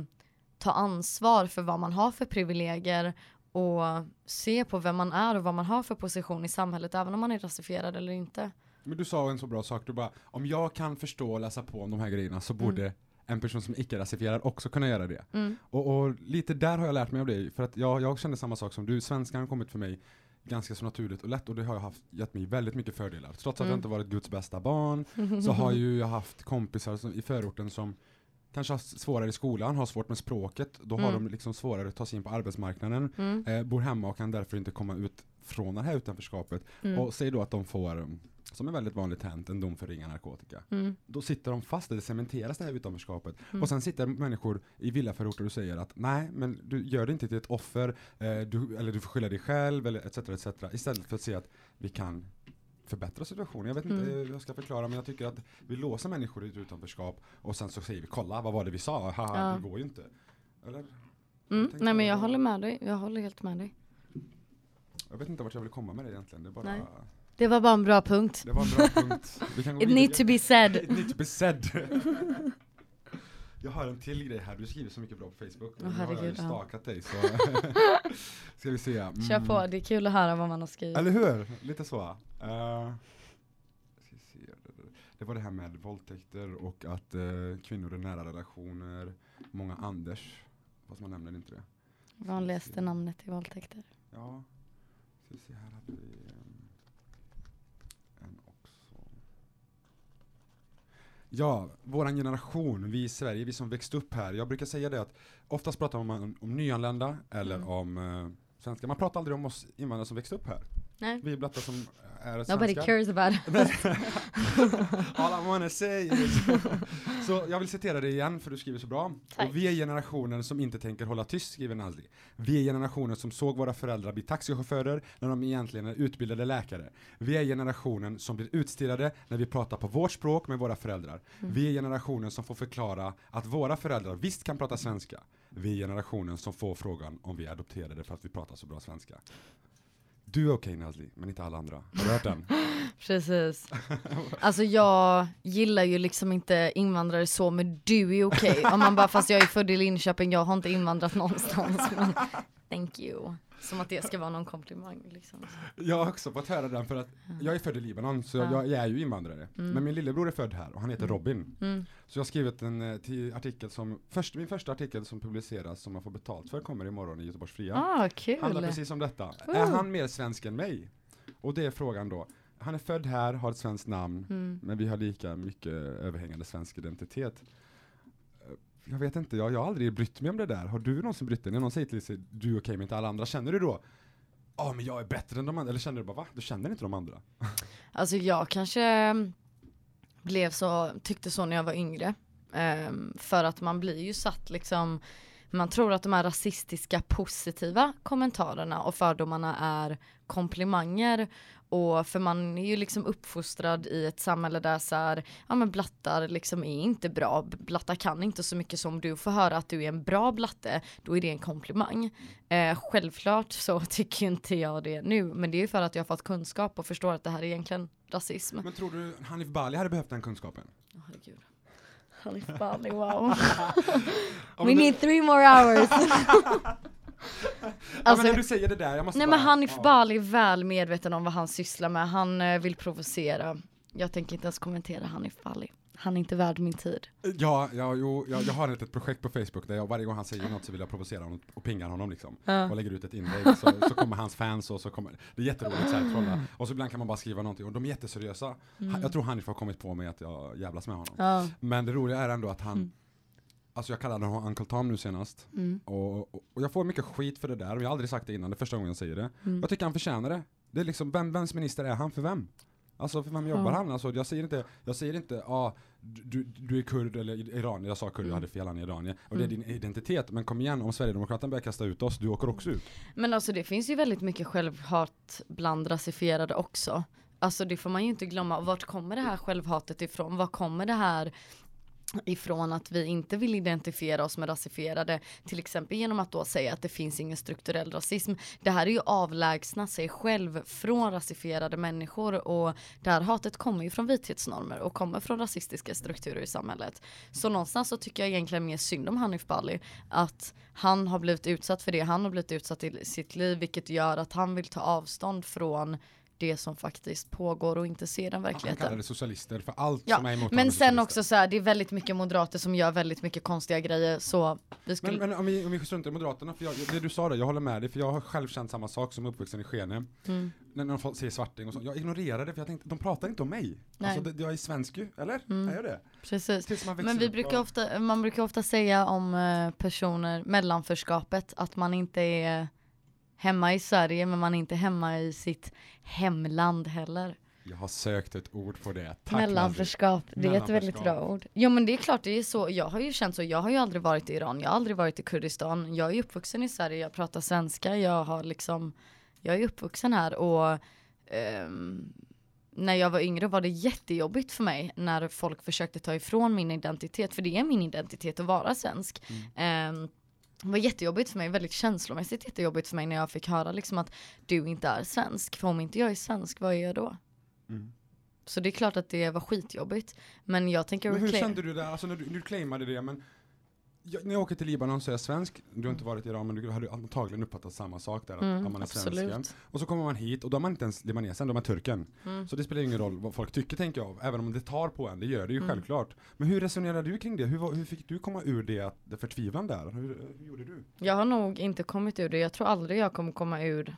ta ansvar för vad man har för privilegier och se på vem man är och vad man har för position i samhället även om man är rasifierad eller inte. Men du sa en så bra sak, du bara om jag kan förstå och läsa på om de här grejerna så borde mm en person som icke rasifierad också kunna göra det. Mm. Och, och, lite där har jag lärt mig av dig, för att jag, jag kände samma sak som du, svenskan har kommit för mig ganska så naturligt och lätt och det har haft, gett mig väldigt mycket fördelar. Trots att mm. jag inte varit Guds bästa barn *laughs* så har ju jag haft kompisar som, i förorten som kanske har svårare i skolan, har svårt med språket, då mm. har de liksom svårare att ta sig in på arbetsmarknaden, mm. eh, bor hemma och kan därför inte komma ut från det här utanförskapet Mm. och säg då att de får, um, som är väldigt vanligt hänt, en dom för ringa narkotika. Mm. Då sitter de fast, det cementeras det här utanförskapet. Mm. Och sen sitter människor i villaförorter och säger att nej, men du gör det inte till ett offer, eh, du, eller du får skylla dig själv, eller etc. etc. Istället för att se att vi kan förbättra situationen. Jag vet inte Mm. hur jag ska förklara, men jag tycker att vi låser människor i ett utanförskap och sen så säger vi kolla, vad var det vi sa? Haha, Ja. det går ju inte. Eller? Mm. Nej men jag håller med dig, jag håller helt med dig. Jag vet inte vart jag vill komma med det egentligen. Det är bara... Nej. Det var bara en bra punkt. Det var en bra punkt. Vi kan gå *laughs* It need to be said. It need to be said. *laughs* Jag har en till grej här, du skriver så mycket bra på Facebook. Nu har jag ju herregud, ja. stakat dig så *laughs* ska vi se. Mm. Kör på, det är kul att höra vad man har skrivit. Eller hur? Lite så. Uh. Det var det här med våldtäkter och att eh, kvinnor i nära relationer, många Anders, fast man nämner inte det. Vanligaste namnet i våldtäkter. Ja, ska se här hade vi um, en också. Ja, våran generation, vi i Sverige, vi som växt upp här. Jag brukar säga det att oftast pratar man om, om nyanlända eller Mm. om uh, svenskar. Man pratar aldrig om oss invandrare som växt upp här. Nej. Vi är blattar som är Nobody svenskar. cares about it. *laughs* All I wanna say is. Så jag vill citera det igen för du skriver så bra. Tack. Och vi är generationen som inte tänker hålla tyst, skriver Nazli. Vi är generationen som såg våra föräldrar bli taxichaufförer när de egentligen är utbildade läkare. Vi är generationen som blir utstirrade när vi pratar på vårt språk med våra föräldrar. Mm. Vi är generationen som får förklara att våra föräldrar visst kan prata svenska. Vi är generationen som får frågan om vi är adopterade för att vi pratar så bra svenska. Du är okej Nazli, men inte alla andra. Har du hört den? *laughs* Precis. *laughs* Alltså jag gillar ju liksom inte invandrare så, men du är okej. Om man bara, fast jag är född i Linköping, jag har inte invandrat någonstans. Men *laughs* thank you. Som att det ska vara någon komplimang liksom. Jag har också fått höra den för att jag är född i Libanon så Ja. jag, jag är ju invandrare. Mm. Men min lillebror är född här och han heter Mm. Robin. Mm. Så jag har skrivit en eh, artikel som, först, min första artikel som publiceras som man får betalt för kommer imorgon i Göteborgs Fria. Ah, Handlar kul. precis om detta. Oh. Är han mer svensk än mig? Och det är frågan då. Han är född här, har ett svenskt namn, Mm. men vi har lika mycket överhängande svensk identitet. Jag vet inte, jag, jag har aldrig brytt mig om det där. Har du någonsin brytt dig? När någon säger till dig, du är okej men inte alla andra, känner du då Ja men jag är bättre än de andra, eller känner du bara va? Du känner inte de andra? *laughs* Alltså jag kanske mm, blev så, tyckte så när jag var yngre. Um, för att man blir ju satt liksom, man tror att de här rasistiska positiva kommentarerna och fördomarna är komplimanger. Och för man är ju liksom uppfostrad i ett samhälle där så här, ja men blattar liksom är inte bra, blattar kan inte så mycket som du får höra att du är en bra blatte, då är det en komplimang. Eh, självklart så *laughs* tycker inte jag det nu, men det är ju för att jag har fått kunskap och förstår att det här är egentligen rasism. Men tror du Hanif Bali hade behövt den kunskapen? Åh, herregud. Hanif Bali, wow. *laughs* Ja, We need three more hours. *laughs* ja, *laughs* alltså, men när du säger det där, jag måste nej bara, men Hanif ja. Bali är väl medveten om vad han sysslar med. Han eh, vill provocera. Jag tänker inte ens kommentera Hanif Bali. Han är inte värd min tid. Ja, ja jo, jag, jag har ett litet projekt på Facebook där jag varje gång han säger något så vill jag provocera honom och pinga honom liksom. Och lägger ut ett inlägg så, *laughs* så kommer hans fans och så kommer, det är jätteroligt så här, trolla. Och så ibland kan man bara skriva någonting och de är jätteseriösa. Mm. Jag tror Hanif har kommit på mig att jag jävlas med honom. Ja. Men det roliga är ändå att han, Mm. alltså jag kallade honom Uncle Tom nu senast. Mm. Och, och, och jag får mycket skit för det där och jag har aldrig sagt det innan, det är första gången jag säger det. Mm. Jag tycker han förtjänar det. Det är liksom, vem, vems minister är han för vem? Alltså för vem jobbar Ja. han? Alltså, jag säger inte, jag säger inte, ah, du, du är kurd eller iranier, jag sa kurd, jag Mm. hade fel, han är iranier. Och det är Mm. din identitet, men kom igen, om Sverigedemokraterna börjar kasta ut oss, du åker också ut. Men alltså det finns ju väldigt mycket självhat bland rasifierade också. Alltså det får man ju inte glömma. Vart kommer det här självhatet ifrån? Var kommer det här ifrån att vi inte vill identifiera oss med rasifierade, till exempel genom att då säga att det finns ingen strukturell rasism. Det här är ju avlägsna sig själv från rasifierade människor och det här hatet kommer ju från vithetsnormer och kommer från rasistiska strukturer i samhället. Så någonstans så tycker jag egentligen mer synd om Hanif Bali, att han har blivit utsatt för det, han har blivit utsatt i sitt liv, vilket gör att han vill ta avstånd från det som faktiskt pågår och inte ser den Han verkligheten. kallar det socialister för allt Ja, som är emot Men sen också så här, det är väldigt mycket moderater som gör väldigt mycket konstiga grejer så vi skulle... Men, men om, vi, om vi struntar i Moderaterna, för jag, det du sa där, jag håller med dig, för jag har själv känt samma sak som uppvuxen i Skene. mm, När folk säger svarting och så, jag ignorerar det för jag tänkte, de pratar inte om mig. Nej. Alltså det, jag är svensk ju, eller? Mm. Är jag det? precis. Men vi upp brukar ofta, man brukar ofta säga om eh, personer, mellanförskapet, att man inte är hemma i Sverige men man är inte hemma i sitt hemland heller. Jag har sökt ett ord på det. Tack Mellanförskap, det är ett väldigt bra ord. Jo men det är klart det är så, jag har ju känt så, jag har ju aldrig varit i Iran, jag har aldrig varit i Kurdistan, jag är uppvuxen i Sverige, jag pratar svenska, jag har liksom, jag är uppvuxen här och ehm, när jag var yngre var det jättejobbigt för mig när folk försökte ta ifrån min identitet, för det är min identitet att vara svensk. Ehm, det var jättejobbigt för mig, väldigt känslomässigt jättejobbigt för mig när jag fick höra liksom att du inte är svensk, för om inte jag är svensk, vad är jag då? Mm. Så det är klart att det var skitjobbigt. Men jag tänker Men hur reclaim- kände du det, alltså när du, du claimade det, men jag, när jag åker till Libanon så är jag svensk, du har inte varit i Iran men du hade antagligen uppfattat samma sak där, att, Mm, man är svensk. Och så kommer man hit och då är man inte ens libanesen, då är man turken. Mm. Så det spelar ingen roll vad folk tycker tänker jag, även om det tar på en, det gör det ju Mm. självklart. Men hur resonerar du kring det? Hur, hur fick du komma ur det, att- det förtvivlan där? Hur, hur gjorde du? Jag har nog inte kommit ur det. Jag tror aldrig jag kommer komma ur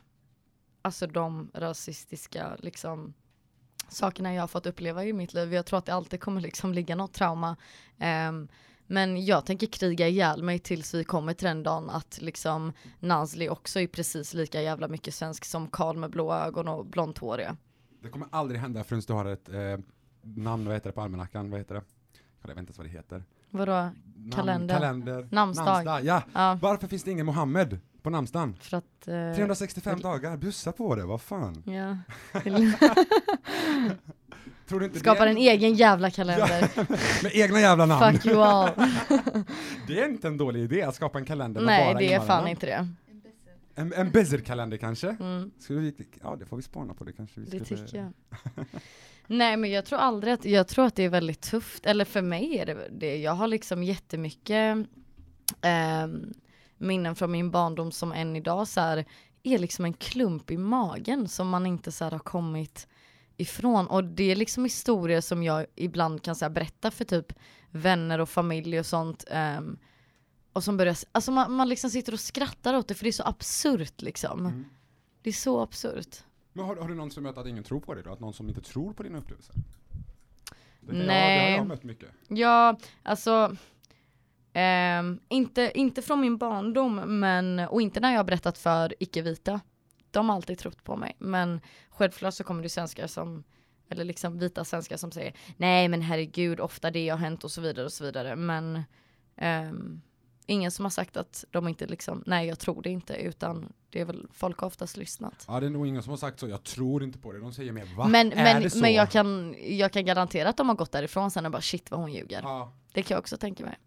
alltså de rasistiska liksom sakerna jag har fått uppleva i mitt liv. Jag tror att det alltid kommer liksom ligga något trauma. Ehm, men jag tänker kriga ihjäl mig tills vi kommer till den dagen att liksom Nazli också är precis lika jävla mycket svensk som Karl med blåa ögon och blont hår är. Det kommer aldrig hända förrän du har ett eh, namn, vad heter det på almanackan, vad heter det? Jag vet inte ens vad det heter. Vadå? Kalender. kalender. Namnsdag. ja. Ja, Varför finns det ingen Mohammed på namnsdagen? för att... eh, 365 dagar, bussa på det, vad fan. Ja. *laughs* *laughs* Tror du inte Skapar det en egen jävla kalender. *laughs* Med egna jävla namn. Fuck you all. *laughs* Det är inte en dålig idé att skapa en kalender med Nej bara det är fan inte det. En, en bezerkalender kanske? Mm, Ska vi, ja det får vi spåna på det kanske vi det skulle- tycker jag. Nej men jag tror aldrig att, jag tror att det är väldigt tufft, eller för mig är det det. Jag har liksom jättemycket ehm, minnen från min barndom som än idag så här, är liksom en klump i magen som man inte så här, har kommit ifrån. Och det är liksom historier som jag ibland kan så här, berätta för typ vänner och familj och sånt. ehm, och som börjar, alltså man, man liksom sitter och skrattar åt det för det är så absurt liksom. Mm. Det är så absurt. Men har, har du någon som mött att ingen tror på dig då? Att någon som inte tror på dina upplevelser? Det kan Jag, det Nej. har jag mött mycket. Ja, alltså ehm, inte, inte från min barndom men, och inte när jag har berättat för icke-vita. De har alltid trott på mig. Men självklart så kommer det svenskar som, eller liksom vita svenskar som säger nej men herregud ofta det har hänt och så vidare och så vidare. Men ehm, ingen som har sagt att de inte liksom, nej jag tror det inte utan det är väl, folk har oftast lyssnat. Ja det är nog ingen som har sagt så, jag tror inte på det. De säger mer va? men är men, det så? men jag, kan, jag kan garantera att de har gått därifrån sen och bara shit vad hon ljuger. Ja. Det kan jag också tänka mig.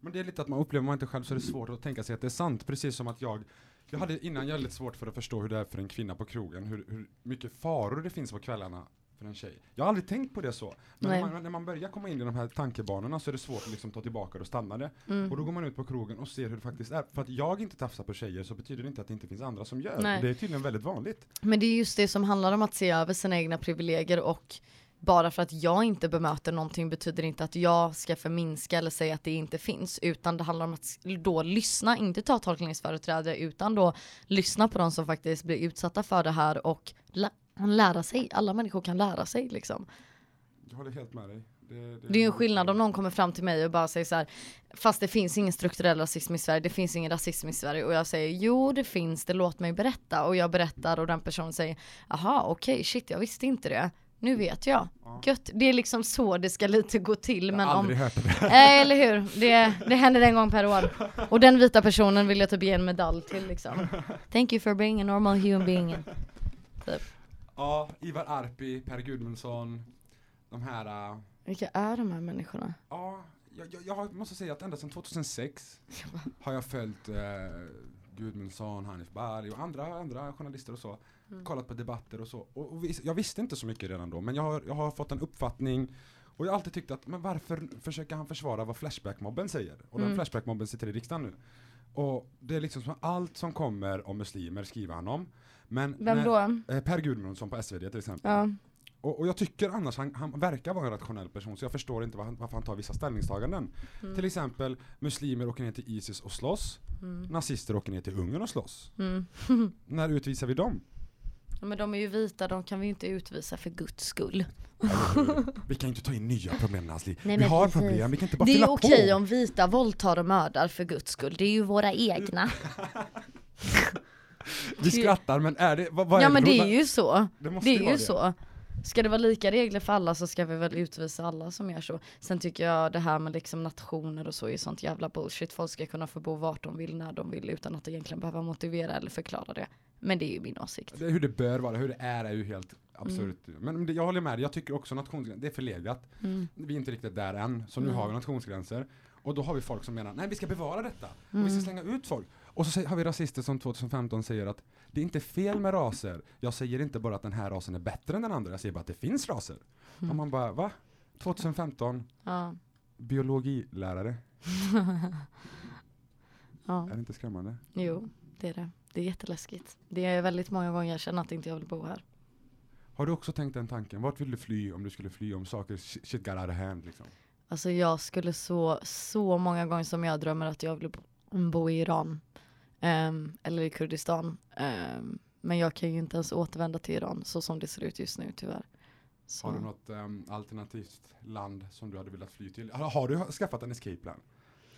Men det är lite att man upplever man inte själv så är det svårt att tänka sig att det är sant. Precis som att jag, jag hade innan väldigt svårt för att förstå hur det är för en kvinna på krogen, hur, hur mycket faror det finns på kvällarna för en tjej. Jag har aldrig tänkt på det så. Men när man, när man börjar komma in i de här tankebanorna så är det svårt att liksom ta tillbaka det och stanna det. Mm. Och då går man ut på krogen och ser hur det faktiskt är. För att jag inte tafsar på tjejer så betyder det inte att det inte finns andra som gör. Nej. Och det är tydligen väldigt vanligt. Men det är just det som handlar om att se över sina egna privilegier och bara för att jag inte bemöter någonting betyder inte att jag ska förminska eller säga att det inte finns utan det handlar om att då lyssna, inte ta tolkningsföreträde utan då lyssna på de som faktiskt blir utsatta för det här och lä- lära sig. Alla människor kan lära sig liksom. Jag håller helt med dig. Det, Det är ju en skillnad om någon kommer fram till mig och bara säger så här fast det finns ingen strukturell rasism i Sverige, det finns ingen rasism i Sverige och jag säger jo det finns det, låt mig berätta och jag berättar och den personen säger aha okej shit jag visste inte det, nu vet jag. Ja. Gött, det är liksom så det ska lite gå till Jag men har om aldrig hört det. *laughs* Nej eller hur, det, det händer en gång per år. Och den vita personen vill jag typ ge en medalj till liksom. Thank you for being a normal human being. Ja, Ivar Arpi, Per Gudmundsson, de här äh, Vilka är de här människorna? Ja, jag, jag, jag måste säga att ända sedan 2006 *laughs* har jag följt eh, Gudmundsson, Hanif Bali och andra, andra journalister och så. Mm. Kollat på debatter och så. Och, och vis, jag visste inte så mycket redan då, men jag har, jag har fått en uppfattning och jag har alltid tyckt att, men varför försöker han försvara vad Flashback-mobben säger? Och den Mm. Flashback-mobben sitter i riksdagen nu. Och det är liksom som allt som kommer om muslimer skriver han om. Men Vem när- då? Eh, per Gudmundsson på SvD till exempel. Ja. Och, och jag tycker annars han, han verkar vara en rationell person så jag förstår inte var han, varför han tar vissa ställningstaganden. Mm. Till exempel muslimer åker ner till Isis och slåss, Mm. nazister åker ner till Ungern och slåss. Mm. *laughs* *laughs* När utvisar vi dem? Ja, Men de är ju vita, de kan vi ju inte utvisa för guds skull. Vi kan inte ta in nya problem Nasli. Nej, vi har precis. problem, vi kan inte bara Det är fylla ju okej på. om vita våldtar och mördar för guds skull, det är ju våra egna. *laughs* Vi skrattar men är det, vad, vad Ja är men det är roligt? ju så. det, måste Det är vara ju så. Ska det vara lika regler för alla så ska vi väl utvisa alla som gör så. Sen tycker jag det här med liksom nationer och så är sånt jävla bullshit. Folk ska kunna få bo vart de vill när de vill utan att egentligen behöva motivera eller förklara det. Men det är ju min åsikt. Hur det bör vara, hur det är är ju helt absurt. Mm. Men det, jag håller med jag tycker också nationsgränser, det är förlegat. Mm. Vi är inte riktigt där än, så nu Nej. har vi nationsgränser. Och då har vi folk som menar, nej vi ska bevara detta. Och vi Mm. ska slänga ut folk. Och så har vi rasister som 2015 säger att det är inte fel med raser. Jag säger inte bara att den här rasen är bättre än den andra, jag säger bara att det finns raser. Mm. Och man bara, va? 2015, Ja. biologilärare, *laughs* ja, är det inte skrämmande? jo det är det. Det är jätteläskigt. Det är väldigt många gånger jag känner att inte jag vill bo här. Har du också tänkt den tanken? Vart vill du fly om du skulle fly om saker shit got out of hand liksom? Alltså jag skulle så, så många gånger som jag drömmer att jag vill bo, bo i Iran. Ehm, eller i Kurdistan. Ehm, men jag kan ju inte ens återvända till Iran så som det ser ut just nu tyvärr. Så. Har du något ehm, alternativt land som du hade velat fly till? Har, har du skaffat en escape plan?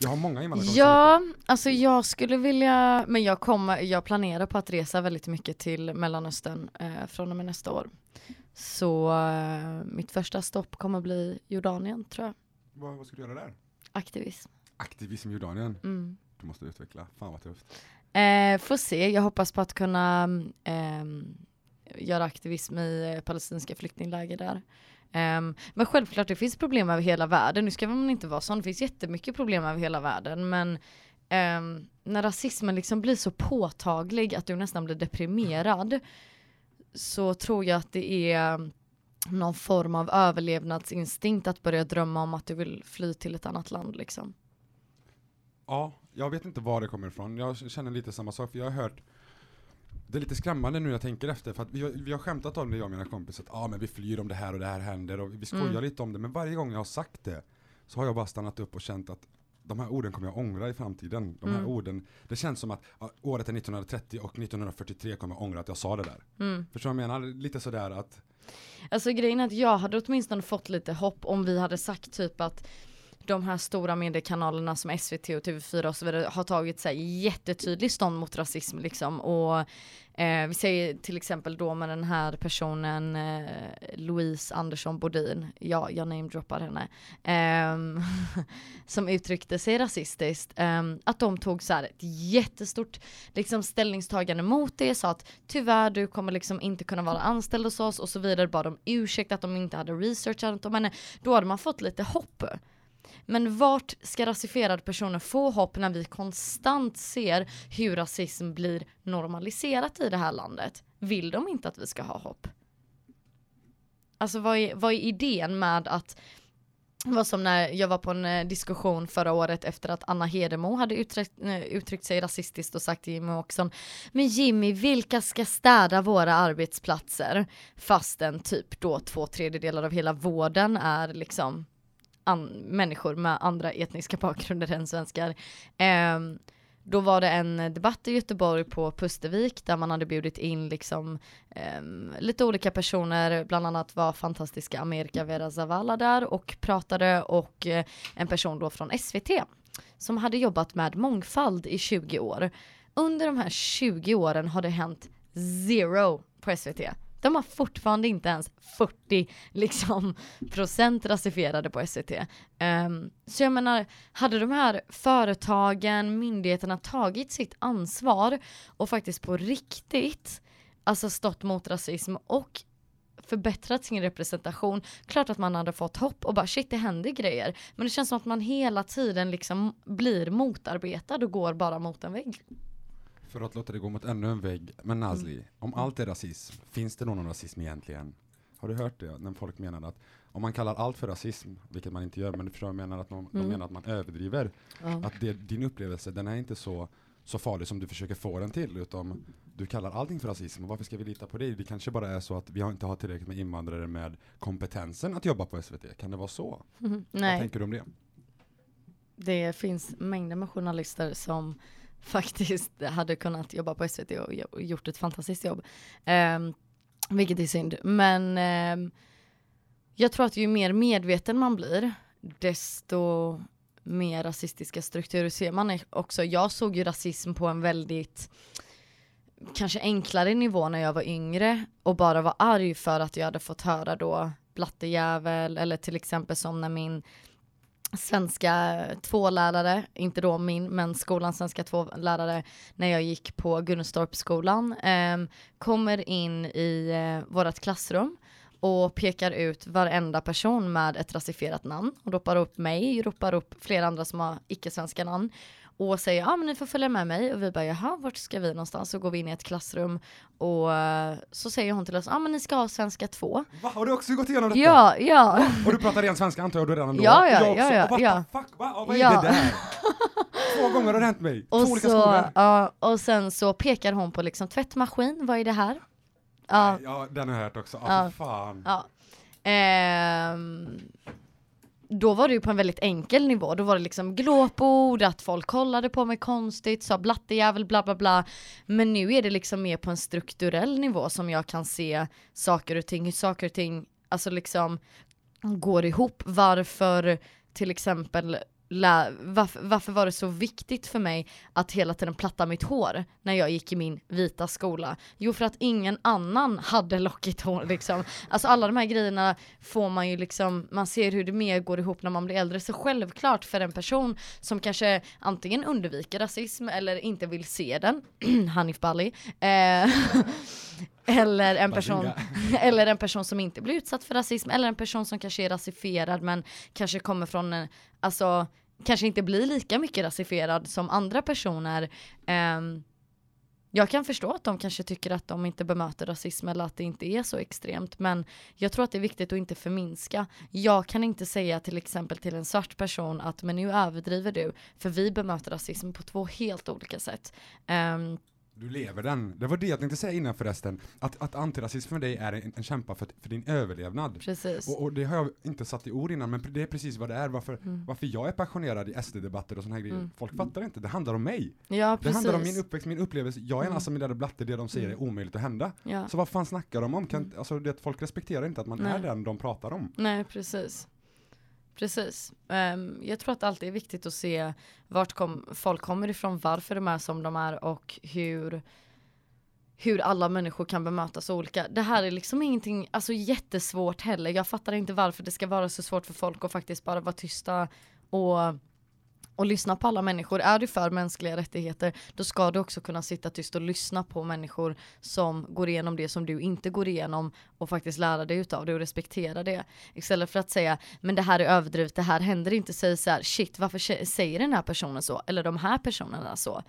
Jag har många invandrare som Ja, alltså jag skulle vilja, men jag kommer, jag planerar på att resa väldigt mycket till Mellanöstern eh, från och med nästa år. Så eh, mitt första stopp kommer bli Jordanien tror jag. Vad, vad ska du göra där? Aktivism. Aktivism i Jordanien. Mm. Du måste utveckla. Fan vad tufft. Eh, får se, jag hoppas på att kunna ehm, göra aktivism i eh, palestinska flyktingläger där. Um, men självklart det finns problem över hela världen, nu ska man inte vara sån, det finns jättemycket problem över hela världen men um, när rasismen liksom blir så påtaglig att du nästan blir deprimerad så tror jag att det är någon form av överlevnadsinstinkt att börja drömma om att du vill fly till ett annat land liksom. Ja, jag vet inte var det kommer ifrån. Jag känner lite samma sak, för jag har hört det är lite skrämmande nu när jag tänker efter, för att vi har, vi har skämtat om det jag och mina kompisar, att ah, men vi flyr om det här och det här händer, och vi skojar Mm. lite om det, men varje gång jag har sagt det, så har jag bara stannat upp och känt att de här orden kommer jag ångra i framtiden. De här Mm. orden, det känns som att ja, året är 1930 och 1943 kommer jag ångra att jag sa det där. Mm. Förstår du vad jag menar? Lite sådär att, Alltså grejen är att jag hade åtminstone fått lite hopp om vi hade sagt typ att de här stora mediekanalerna som SVT och TV4 och så vidare har tagit så här jättetydlig stånd mot rasism liksom. Och eh, vi säger till exempel då med den här personen eh, Louise Andersson Bodin, ja jag namedroppar henne, eh, *laughs* som uttryckte sig rasistiskt, ehm, att de tog så här ett jättestort liksom ställningstagande mot det, sa att tyvärr du kommer liksom inte kunna vara anställd hos oss och så vidare, bad om ursäkt att de inte hade researchat om henne, då hade man fått lite hopp. Men vart ska rasifierade personer få hopp när vi konstant ser hur rasism blir normaliserat i det här landet? Vill de inte att vi ska ha hopp? Alltså vad är, vad är idén med att det var som när jag var på en eh, diskussion förra året efter att Anna Hedemo hade uttryckt, eh, uttryckt sig rasistiskt och sagt till Jimmy Åkesson Men Jimmy, vilka ska städa våra arbetsplatser? Fastän typ då två tredjedelar av hela vården är liksom människor med andra etniska bakgrunder än svenskar. Ehm, då var det en debatt i Göteborg på Pustervik där man hade bjudit in liksom ehm, lite olika personer, bland annat var fantastiska Amerika Vera Zavala där och pratade och eh, en person då från SVT som hade jobbat med mångfald i 20 år. Under de här 20 åren har det hänt zero på SVT. De har fortfarande inte ens 40 liksom, procent rasifierade på SVT. Um, ehm, så jag menar, hade de här företagen, myndigheterna tagit sitt ansvar och faktiskt på riktigt alltså stått mot rasism och förbättrat sin representation, klart att man hade fått hopp och bara shit det händer grejer. Men det känns som att man hela tiden liksom blir motarbetad och går bara mot en vägg för att låta det gå mot ännu en vägg, men Nazli, om allt är rasism, finns det någon rasism egentligen? Har du hört det? När folk menar att om man kallar allt för rasism, vilket man inte gör, men du förstår, menar att de, de Mm. menar att man överdriver. Ja. Att det, din upplevelse, den är inte så, så farlig som du försöker få den till, utan du kallar allting för rasism. Och varför ska vi lita på det? Det kanske bara är så att vi har inte har tillräckligt med invandrare med kompetensen att jobba på SVT. Kan det vara så? Vad Nej. tänker du om det? Det finns mängder med journalister som *laughs* faktiskt hade kunnat jobba på SVT och gjort ett fantastiskt jobb. Um, vilket är synd. Men ehm, jag tror att ju mer medveten man blir, desto mer rasistiska strukturer ser man också. Jag såg ju rasism på en väldigt kanske enklare nivå när jag var yngre och bara var arg för att jag hade fått höra då blattejävel eller till exempel som när min svenska tvålärare, inte då min, men skolans svenska tvålärare när jag gick på Gunnestorpsskolan, eh, kommer in i eh, vårt klassrum och pekar ut varenda person med ett rasifierat namn och ropar upp mig, ropar upp flera andra som har icke-svenska namn och säger ja men ni får följa med mig och vi bara jaha vart ska vi någonstans så går vi in i ett klassrum och uh, så säger hon till oss ja men ni ska ha svenska 2. Va, har du också gått igenom detta? Ja, ja. Och du pratar ren svenska antar jag du redan då? Ja, ja, jag ja, ja, What ja. the fuck, va? vad är Ja. det där? *laughs* Två gånger har det hänt mig, två Och, olika så, skolor. ja, och sen så pekar hon på liksom tvättmaskin, vad är det här? Ja, Ja, den har jag hört också, Ja. ah, för fan. ja. Ehm, då var det ju på en väldigt enkel nivå, då var det liksom glåpord, att folk kollade på mig konstigt, sa blattejävel, bla bla bla. Men nu är det liksom mer på en strukturell nivå som jag kan se saker och ting, hur saker och ting, alltså liksom går ihop. Varför till exempel varför, varför var det så viktigt för mig att hela tiden platta mitt hår när jag gick i min vita skola? Jo för att ingen annan hade lockigt hår liksom. Alltså alla de här grejerna får man ju liksom, man ser hur det mer går ihop när man blir äldre. Så självklart för en person som kanske antingen undviker rasism eller inte vill se den, *clears throat* Hanif Bali, eh, *laughs* eller en person *laughs* eller en person som inte blir utsatt för rasism, eller en person som kanske är rasifierad men kanske kommer från en, alltså kanske inte blir lika mycket rasifierad som andra personer. Um, jag kan förstå att de kanske tycker att de inte bemöter rasism eller att det inte är så extremt men jag tror att det är viktigt att inte förminska. Jag kan inte säga till exempel till en svart person att men nu överdriver du för vi bemöter rasism på två helt olika sätt. Um, du lever den. Det var det jag tänkte säga innan förresten. Att, att antirasism för dig är en, en kämpa för, för din överlevnad. precis. Och, och det har jag inte satt i ord innan, men det är precis vad det är. Varför, Mm. varför jag är passionerad i SD-debatter och såna här grejer. Mm. Folk fattar inte, det handlar om mig. ja Det precis. handlar om min uppväxt, min upplevelse. Jag är en Mm. assimilerad blatte, det de säger Mm. är omöjligt att hända. ja. Så vad fan snackar de om? Kan, alltså, det, folk respekterar inte att man Nej. är den de pratar om. Nej, precis. Precis. Um, jag tror att det alltid är viktigt att se vart kom, folk kommer ifrån, varför de är som de är och hur, hur alla människor kan bemötas olika. Det här är liksom ingenting alltså, jättesvårt heller. Jag fattar inte varför det ska vara så svårt för folk att faktiskt bara vara tysta och och lyssna på alla människor. Är du för mänskliga rättigheter då ska du också kunna sitta tyst och lyssna på människor som går igenom det som du inte går igenom och faktiskt lära dig utav det och respektera det. Istället för att säga men det här är överdrivet, det här händer inte, säg så här shit varför säger den här personen så? Eller de här personerna så?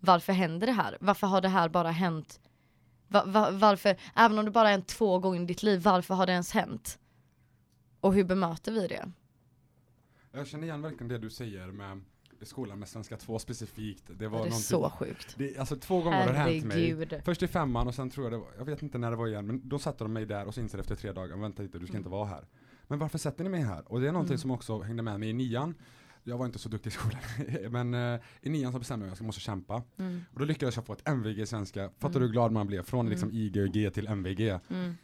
Varför händer det här? Varför har det här bara hänt? Va- va- varför, även om det bara hänt två gånger i ditt liv, varför har det ens hänt? Och hur bemöter vi det? Jag känner igen verkligen det du säger med skolan med svenska 2 specifikt. Det var Det är så sjukt. Det, alltså två gånger har det hänt mig. Först i femman och sen tror jag det var, jag vet inte när det var igen, men då satte de mig där och så inser efter tre dagar, vänta lite, du ska Mm. inte vara här. Men varför sätter ni mig här? Och det är någonting Mm. som också hängde med mig i nian. Jag var inte så duktig i skolan, *laughs* men eh, i nian så bestämde jag att jag måste kämpa. Mm, Och då lyckades jag få ett MVG i svenska. Fattar Mm. du hur glad man blev? Från Mm. liksom IG och G till MVG. mm,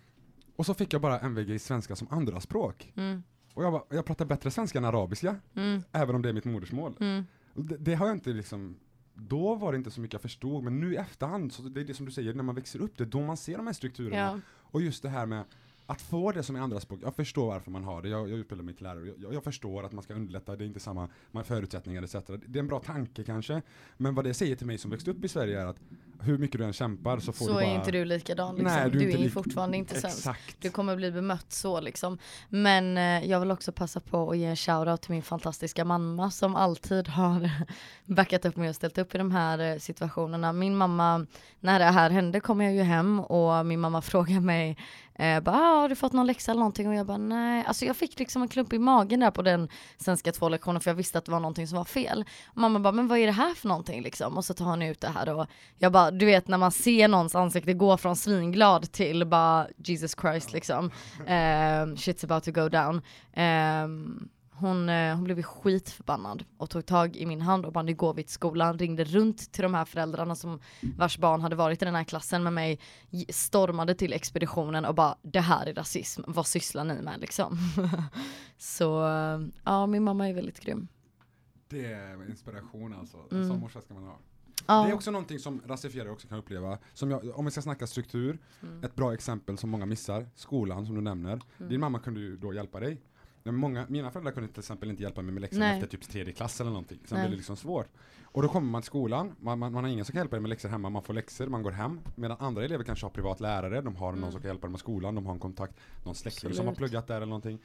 Och så fick jag bara MVG i svenska som andraspråk. mm, Och jag, bara, jag pratar bättre svenska än arabiska, mm, även om det är mitt modersmål. mm. Det, det har jag inte liksom, då var det inte så mycket jag förstod, men nu i efterhand, så det är det som du säger, när man växer upp, det är då man ser de här strukturerna. Ja. Och just det här med att få det som är andraspråk, jag förstår varför man har det, jag, jag utbildar mig till lärare, jag, jag förstår att man ska underlätta, det är inte samma man förutsättningar etc. Det är en bra tanke kanske, men vad det säger till mig som växt upp i Sverige är att hur mycket du än kämpar så får Så du bara... är inte du likadan liksom. Nej, du du, är inte är lik- fortfarande inte svensk. Du kommer bli bemött så liksom. Men eh, jag vill också passa på att ge en shoutout till min fantastiska mamma som alltid har *laughs* backat upp mig och ställt upp i de här eh, situationerna. Min mamma, när det här hände kom jag ju hem och min mamma *laughs* frågade mig eh, bara, ah, har du fått någon läxa eller någonting? Och jag bara nej, alltså jag fick liksom en klump i magen där på den svenska två lektionen för jag visste att det var någonting som var fel. Mamma bara, men vad är det här för någonting liksom? Och så tar hon ut det här och jag bara, du vet när man ser någons ansikte gå från svinglad till bara Jesus Christ liksom. *laughs* Ehm, shit's about to go down. Ehm, hon, eh, hon blev skitförbannad och tog tag i min hand och bara nu går vi till skolan, ringde runt till de här föräldrarna som vars barn hade varit i den här klassen med mig, stormade till expeditionen och bara det här är rasism, vad sysslar ni med liksom? *laughs* Så ja, min mamma är väldigt grym. Det är inspiration alltså, Mm. som morsa ska man ha. Ja. Det är också någonting som rasifierare också kan uppleva. Som jag, om vi ska snacka struktur, Mm. ett bra exempel som många missar, skolan som du nämner. Mm. Din mamma kunde ju då hjälpa dig. Många, mina föräldrar kunde till exempel inte hjälpa mig med läxor Nej. efter typ tredje klass eller någonting. Sen Nej. blev det liksom svårt. Och då kommer man till skolan, man, man, man har ingen som kan hjälpa dig med läxor hemma, man får läxor, man går hem. Medan andra elever kanske har privat lärare, de har någon Mm. som kan hjälpa dem med skolan, de har en kontakt, någon släkting som har pluggat där eller någonting.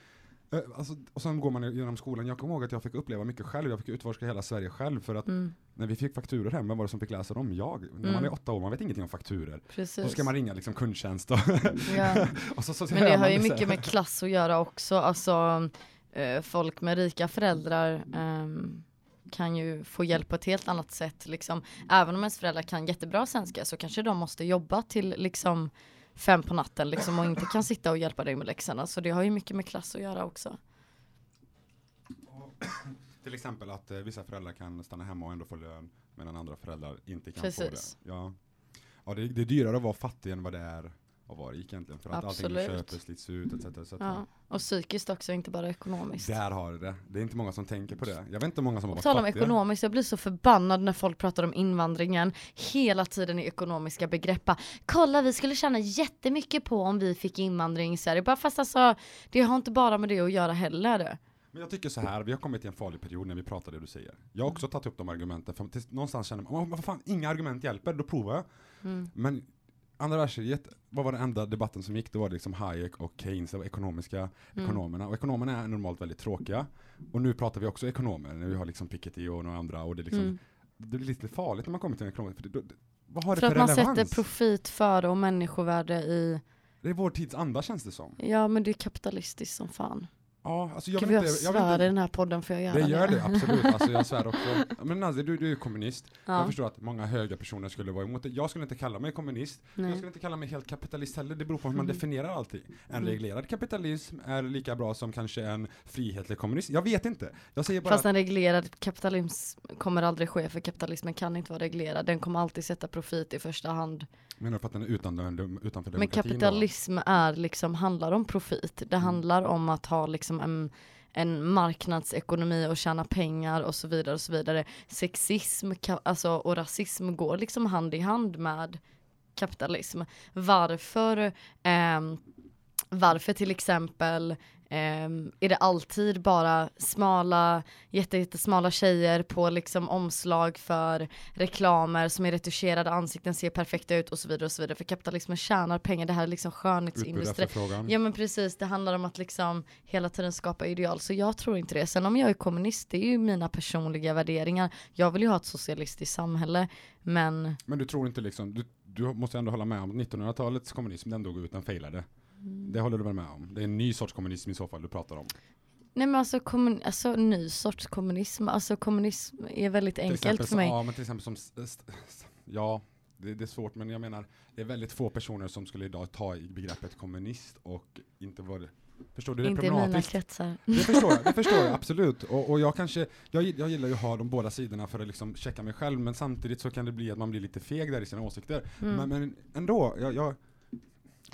Eh, Alltså, och sen går man genom skolan, jag kommer ihåg att jag fick uppleva mycket själv, jag fick utforska hela Sverige själv för att Mm. när vi fick fakturor hem, vem var det som fick läsa dem? Jag. När man Mm. är åtta år, man vet ingenting om fakturor. Precis. Så ska man ringa liksom kundtjänst och, *laughs* Ja. *laughs* och så, så Men det har ju mycket med klass att göra också. Alltså, eh, folk med rika föräldrar ehm, kan ju få hjälp på ett helt annat sätt. Liksom. Även om ens föräldrar kan jättebra svenska så kanske de måste jobba till liksom, fem på natten liksom, och inte kan sitta och hjälpa dig med läxorna. Så det har ju mycket med klass att göra också. *clears throat* Till exempel att eh, vissa föräldrar kan stanna hemma och ändå få lön medan andra föräldrar inte kan Precis. få det. Ja, ja det, det är dyrare att vara fattig än vad det är vara rik egentligen. För att allting du Absolut. köper slits ut etc. etc. Ja. Och psykiskt också, inte bara ekonomiskt. Där har du det. Det är inte många som tänker på det. Jag vet inte många som har varit tal om fattiga. ekonomiskt, jag blir så förbannad när folk pratar om invandringen hela tiden i ekonomiska begrepp. Kolla vi skulle tjäna jättemycket på om vi fick invandring i Sverige. Bara fast alltså, det har inte bara med det att göra heller. Men jag tycker så här, vi har kommit till en farlig period när vi pratar det du säger. Jag har också tagit upp de argumenten, för tills, någonstans känner man, "Åh, vad fan, inga argument hjälper, då provar jag. Mm. Men andra världskriget, vad var den enda debatten som gick? Då var det liksom Hayek och Keynes, det var ekonomiska Mm. ekonomerna. Och ekonomerna är normalt väldigt tråkiga. Och nu pratar vi också ekonomer, när vi har liksom Piketty och några andra. Och det, är liksom, Mm. det blir lite farligt när man kommer till en ekonom. För det, det, vad har det För för, att man relevans? sätter profit före och människovärde i, det är vår tids anda känns det som. ja men det är kapitalistiskt som fan. Ja, alltså jag Gud jag inte, jag svär i inte den här podden för jag gör det gör det absolut, alltså jag svär också. *laughs* Men Nazi, du, du är kommunist. Jag Ja, förstår att många höga personer skulle vara emot det. Jag skulle inte kalla mig kommunist. Jag nej. skulle inte kalla mig helt kapitalist heller. Det beror på hur man Mm. definierar allting. En Mm. reglerad kapitalism är lika bra som kanske en frihetlig kommunism. Jag vet inte. Jag säger bara Fast en reglerad kapitalism kommer aldrig ske för kapitalismen kan inte vara reglerad. Den kommer alltid sätta profit i första hand. Menar du för att den är utan, utanför Men demokratin? kapitalism är liksom, handlar om profit. Det Mm. handlar om att ha liksom en, en marknadsekonomi och tjäna pengar och så vidare och så vidare. Sexism ka, alltså, och rasism går liksom hand i hand med kapitalism. Varför, eh, varför till exempel ehm, är det alltid bara smala, jätte, jättesmala tjejer på liksom omslag för reklamer som är retuscherade, ansikten ser perfekta ut och så vidare och så vidare. För kapitalismen tjänar pengar, det här är liksom skönhetsindustri. Ja men precis, det handlar om att liksom hela tiden skapa ideal. Så jag tror inte det. Sen om jag är kommunist, det är ju mina personliga värderingar. Jag vill ju ha ett socialistiskt samhälle. Men Men du tror inte liksom, du, du måste ändå hålla med om att 1900-talets kommunism, den dog ut, den failade. Det håller du väl med om? Det är en ny sorts kommunism i så fall du pratar om. nej men alltså, kommun, alltså ny sorts kommunism, alltså kommunism är väldigt Till enkelt för mig. Ja, men till exempel som, ja, det, det är svårt, men jag menar, det är väldigt få personer som skulle idag ta i begreppet kommunist och inte vara Förstår du? Det är inte mina kretsar. Det förstår jag, det förstår jag *laughs* absolut. Och, och jag kanske, jag, jag gillar ju att ha de båda sidorna för att liksom checka mig själv, men samtidigt så kan det bli att man blir lite feg där i sina åsikter. Mm. Men, men ändå, jag, jag,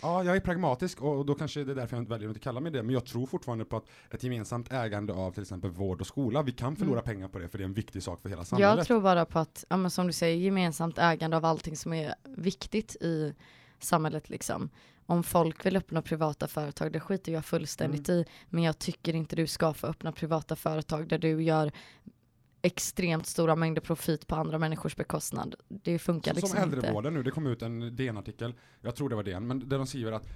ja, jag är pragmatisk och, då kanske det är därför jag inte väljer att inte kalla mig det, men jag tror fortfarande på att ett gemensamt ägande av till exempel vård och skola, vi kan förlora Mm. pengar på det, för det är en viktig sak för hela samhället. Jag tror bara på att, ja, men som du säger, gemensamt ägande av allting som är viktigt i samhället liksom. Om folk vill öppna privata företag, det skiter jag fullständigt Mm. i. Men jag tycker inte du ska få öppna privata företag där du gör extremt stora mängder profit på andra människors bekostnad. Det funkar Som, liksom som inte. äldrevården nu, det kom ut en DN-artikel, jag tror det var DN, men där de skriver att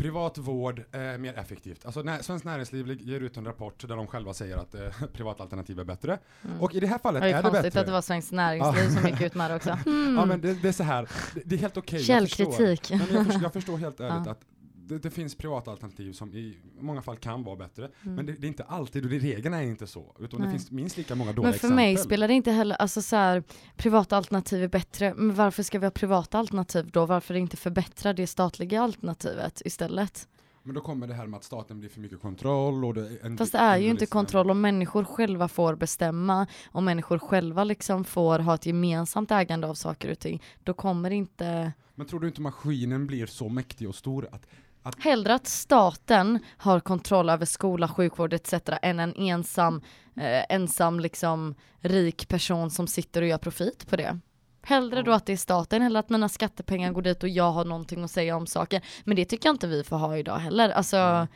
privat vård är mer effektivt. Alltså när, Svenskt Näringsliv ger ut en rapport där de själva säger att eh, *laughs* privat alternativ är bättre. Mm. Och i det här fallet det är är det konstigt bättre. att det var Svenskt Näringsliv som gick ut med det också. Hmm. *laughs* Ja men det, det är så här, det, det är helt okej. jag förstår. Källkritik. Nej, men jag, förstår, jag förstår helt ärligt *laughs* Ja. att det, det finns privata alternativ som i många fall kan vara bättre. Mm. Men det, det är inte alltid, och det, regeln är inte så. Utan det Nej. finns minst lika många dåliga Men för exempel. mig spelar det inte heller, alltså så här, privata alternativ är bättre, men varför ska vi ha privata alternativ då? Varför inte förbättra det statliga alternativet istället? Men då kommer det här med att staten blir för mycket kontroll och det en Fast det är ju inte kontroll om människor själva får bestämma, om människor själva liksom får ha ett gemensamt ägande av saker och ting, då kommer inte Men tror du inte maskinen blir så mäktig och stor att Hellre att staten har kontroll över skola, sjukvård etc. än en ensam, eh, ensam liksom rik person som sitter och gör profit på det. Hellre då att det är staten, eller att mina skattepengar går dit och jag har någonting att säga om saker. Men det tycker jag inte vi får ha idag heller. Alltså, Mm.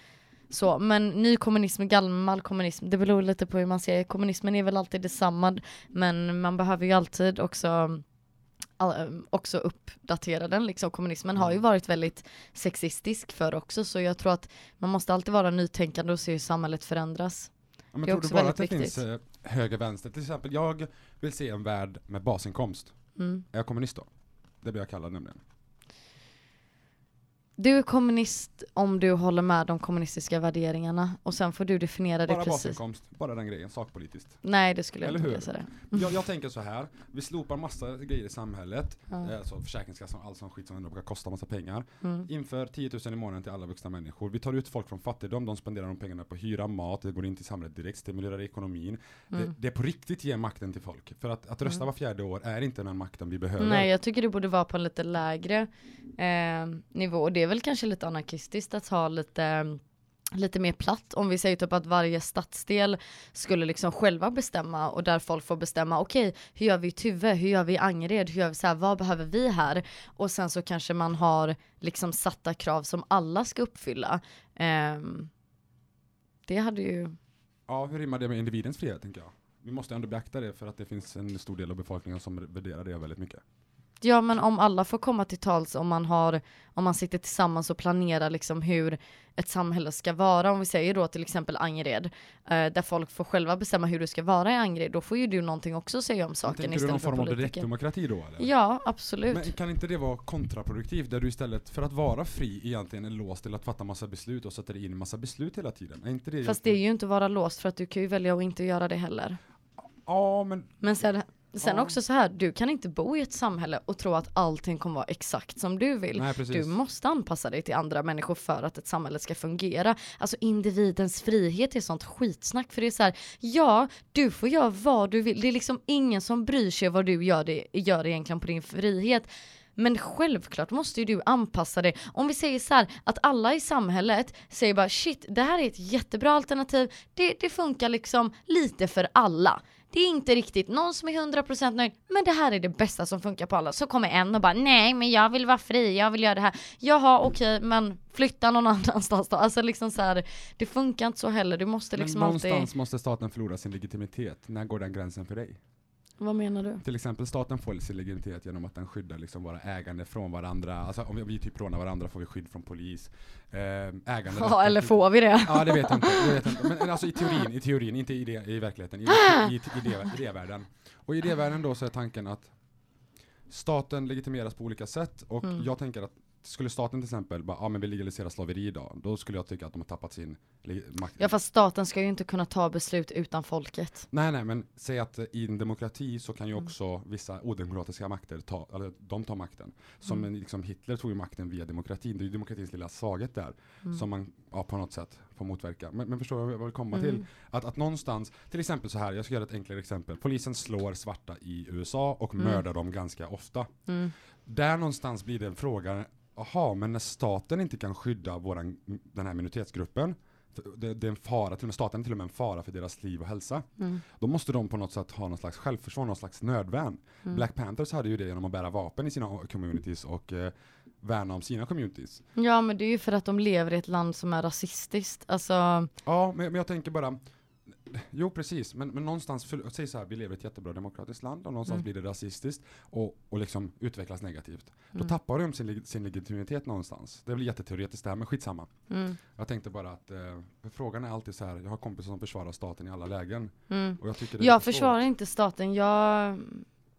så, men ny kommunism, gammal kommunism, det beror lite på hur man ser. Kommunismen är väl alltid detsamma, men man behöver ju alltid också också uppdatera den liksom. Kommunismen har ju Mm. varit väldigt sexistisk för också, så jag tror att man måste alltid vara nytänkande och se hur samhället förändras. Ja, men Det är tror du också bara väldigt att det viktigt. finns eh, höger vänster? Till exempel, jag vill se en värld med basinkomst. Mm. Är jag kommunist då? Det blir jag kallad nämligen. Du är kommunist om du håller med de kommunistiska värderingarna och sen får du definiera det Bara precis. basinkomst, bara den grejen, sakpolitiskt. Nej det skulle jag Eller inte hur? vilja säga Jag, jag tänker så här, vi slopar massa grejer i samhället, Ja. eh, så Försäkringskassan och all sån skit som ändå brukar kosta massa pengar. Mm. Inför 10 000 i månaden till alla vuxna människor. Vi tar ut folk från fattigdom, de spenderar de pengarna på hyra, mat, det går in till samhället direkt, stimulerar ekonomin. Det, Mm. det är på riktigt ger makten till folk. För att, att rösta Mm. var fjärde år är inte den makten vi behöver. Nej jag tycker det borde vara på en lite lägre eh, nivå det är väl kanske lite anarkistiskt att ha lite lite mer platt om vi säger typ att varje stadsdel skulle liksom själva bestämma och där folk får bestämma okej hur gör vi i Tuve, hur gör vi i Angered, hur gör vi så här, vad behöver vi här och sen så kanske man har liksom satta krav som alla ska uppfylla. Um, det hade ju Ja, hur rimmar det med individens frihet tänker jag? Vi måste ändå beakta det för att det finns en stor del av befolkningen som värderar det väldigt mycket. Ja men om alla får komma till tals om man har, om man sitter tillsammans och planerar liksom hur ett samhälle ska vara, om vi säger då till exempel Angered, eh, där folk får själva bestämma hur det ska vara i Angered, då får ju du någonting också att säga om saken tänker du någon istället för form av politiker. direktdemokrati då eller? Ja, absolut. Men kan inte det vara kontraproduktivt där du istället för att vara fri egentligen är låst till att fatta massa beslut och sätta dig in massa beslut hela tiden? Är inte det Fast det är egentligen- ju inte vara låst för att du kan ju välja att inte göra det heller. Ja, men Men sen, sen Ja. också så här, du kan inte bo i ett samhälle och tro att allting kommer vara exakt som du vill. nej. Du måste anpassa dig till andra människor för att ett samhälle ska fungera. Alltså individens frihet är sånt skitsnack för det är så här, ja, du får göra vad du vill. Det är liksom ingen som bryr sig vad du gör, det, gör egentligen på din frihet. Men självklart måste ju du anpassa dig. Om vi säger så här att alla i samhället säger bara shit, det här är ett jättebra alternativ. Det, det funkar liksom lite för alla. Det är inte riktigt någon som är 100% nöjd, men det här är det bästa som funkar på alla. Så kommer en och bara nej, men jag vill vara fri, jag vill göra det här. Jaha, okej, men flytta någon *laughs* annanstans då. Alltså liksom så här, det funkar inte så heller. Du måste liksom men alltid... någonstans måste staten förlora sin legitimitet. När går den gränsen för dig? Vad menar du? Till exempel staten får sin legitimitet genom att den skyddar liksom våra ägande från varandra. Alltså om vi, typ rånar varandra får vi skydd från polis. Eh, ägande Ja, eller får vi det? Ja, det vet jag inte. Det vet jag inte. Men alltså i teorin, i teorin, inte i, det, i verkligheten. I, i, i, idé, idévärlden. Och i idévärlden då så är tanken att staten legitimeras på olika sätt och Mm. jag tänker att skulle staten till exempel bara, ja men vi legaliserar slaveri idag, då skulle jag tycka att de har tappat sin makt. Ja fast staten ska ju inte kunna ta beslut utan folket. Nej nej men säg att i en demokrati så kan ju Mm. också vissa odemokratiska makter ta, eller de tar makten. Som Mm. liksom Hitler tog ju makten via demokratin, det är ju demokratins lilla svaghet där. Mm. Som man ja, på något sätt får motverka. Men, men förstår du vad jag vill komma Mm. till? Att, att någonstans, till exempel så här, jag ska göra ett enklare exempel. Polisen slår svarta i USA och Mm. mördar dem ganska ofta. Mm. Där någonstans blir det en fråga, jaha, men när staten inte kan skydda våran, den här minoritetsgruppen, det, det är en fara, till och med staten är till och med en fara för deras liv och hälsa. Mm. Då måste de på något sätt ha någon slags självförsvar, någon slags nödvärn. Mm. Black Panthers hade ju det genom att bära vapen i sina communities och eh, värna om sina communities. Ja men det är ju för att de lever i ett land som är rasistiskt. Alltså, Ja, men, men jag tänker bara, jo precis, men, men någonstans, för, säg så här, vi lever i ett jättebra demokratiskt land och någonstans Mm. blir det rasistiskt och, och liksom utvecklas negativt. Då Mm. tappar de sin, sin legitimitet någonstans. Det blir jätteteoretiskt det här, men skitsamma. mm. Jag tänkte bara att, eh, frågan är alltid så här, jag har kompisar som försvarar staten i alla lägen. Mm. Och jag tycker det Jag svårt. försvarar inte staten, jag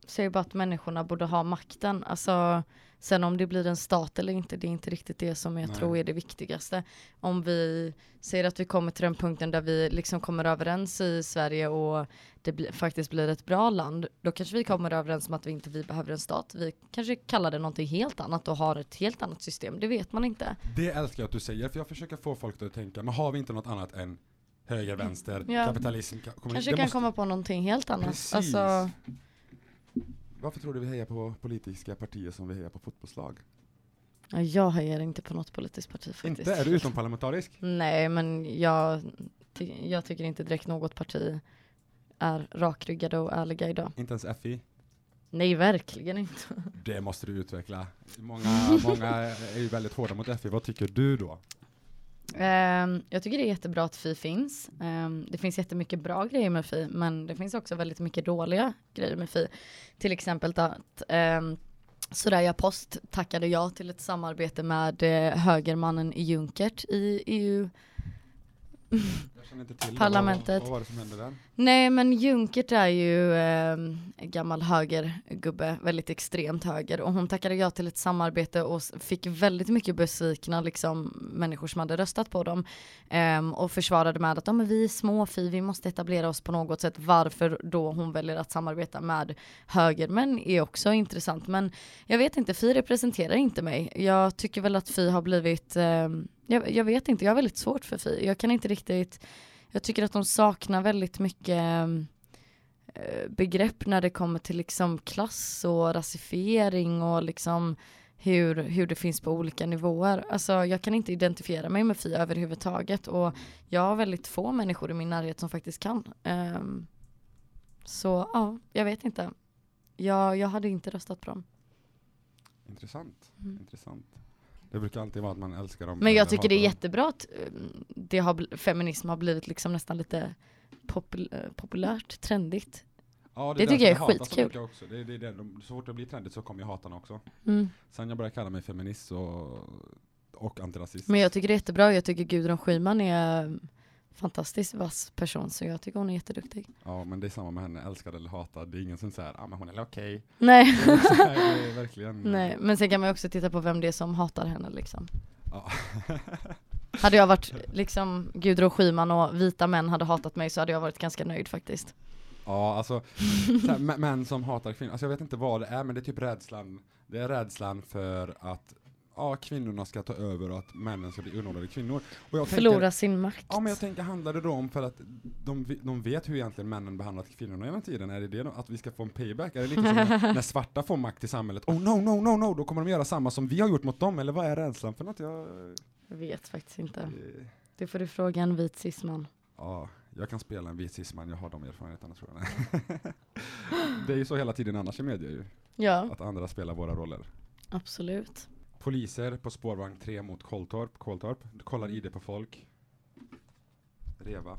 säger bara att människorna borde ha makten. Alltså, sen om det blir en stat eller inte, det är inte riktigt det som jag Nej. tror är det viktigaste. Om vi säger att vi kommer till den punkten där vi liksom kommer överens i Sverige och det blir, faktiskt blir ett bra land, då kanske vi kommer överens om att vi inte vi behöver en stat. Vi kanske kallar det någonting helt annat och har ett helt annat system, det vet man inte. Det älskar jag att du säger, för jag försöker få folk att tänka, men har vi inte något annat än höger, vänster, Ja. kapitalism, ka-? Kanske kan måste- komma på någonting helt annat. Precis. Alltså, Varför tror du vi hejar på politiska partier som vi hejar på fotbollslag? ja, jag hejar inte på något politiskt parti faktiskt. Inte? Är du utomparlamentarisk? Nej, men jag, ty- jag tycker inte direkt något parti är rakryggade och ärliga idag. Inte ens FI? Nej, verkligen inte. Det måste du utveckla. Många, många är ju väldigt hårda mot FI. Vad tycker du då? Um, jag tycker det är jättebra att Fi finns. Um, det finns jättemycket bra grejer med Fi, men det finns också väldigt mycket dåliga grejer med Fi. Till exempel att um, Soraya Post tackade ja till ett samarbete med uh, högermannen i Junkert i EU Jag känner inte till Parlamentet. Vad, vad var det som hände där? Nej men Junkert är ju eh, gammal högergubbe, väldigt extremt höger och hon tackade ja till ett samarbete och fick väldigt mycket besvikna liksom människor som hade röstat på dem eh, och försvarade med att oh, men vi är små fi, vi måste etablera oss på något sätt. Varför då hon väljer att samarbeta med högermän är också intressant men jag vet inte, Fi representerar inte mig. Jag tycker väl att Fi har blivit eh, jag, jag, vet inte, jag har väldigt svårt för Fi. Jag kan inte riktigt, jag tycker att de saknar väldigt mycket äh, begrepp när det kommer till liksom klass och rasifiering och liksom hur, hur det finns på olika nivåer. Alltså jag kan inte identifiera mig med Fi överhuvudtaget och jag har väldigt få människor i min närhet som faktiskt kan. Um, så ja, jag vet inte. Jag, jag hade inte röstat på dem. Intressant. Mm. Intressant. Det brukar alltid vara att man älskar dem. Men jag tycker det är jättebra att eh, det har, feminism har blivit liksom nästan lite popul eh, populärt, trendigt. Ja, det, det tycker jag är skitkul. Också. Det, det, det, så fort det blir trendigt så kommer jag hata den också. Mm. Sen jag började kalla mig feminist och, och antirasist. Men jag tycker det är jättebra, jag tycker Gudrun Schyman är fantastiskt vass person så jag tycker hon är jätteduktig. Ja men det är samma med henne, älskad eller hatad. Det är ingen som säger ah, men hon är okej. Okay. Nej. *laughs* Nej, verkligen. Nej, men sen kan man också titta på vem det är som hatar henne liksom. Ja. *laughs* hade jag varit liksom Gudrun Schyman och vita män hade hatat mig så hade jag varit ganska nöjd faktiskt. Ja, alltså män som hatar kvinnor, alltså jag vet inte vad det är men det är typ rädslan, det är rädslan för att ja, kvinnorna ska ta över och att männen ska bli underordnade kvinnor. Och jag Förlora tänker, sin makt. Ja, men jag tänker, handlar det då om för att de, de vet hur egentligen männen behandlat kvinnorna genom tiden? Är det det att vi ska få en payback? Är det lite som när, svarta får makt i samhället? Oh no, no, no, no, då kommer de göra samma som vi har gjort mot dem, eller vad är rädslan för något? Jag, jag vet faktiskt inte. Det, det får du fråga en vit cisman. Ja, jag kan spela en vit cisman, jag har de erfarenheterna tror jag. *laughs* det är ju så hela tiden annars i media ju. Ja. Att andra spelar våra roller. Absolut. Poliser på spårvagn 3 mot Koltorp. Koltorp. Kollar ID på folk. Reva.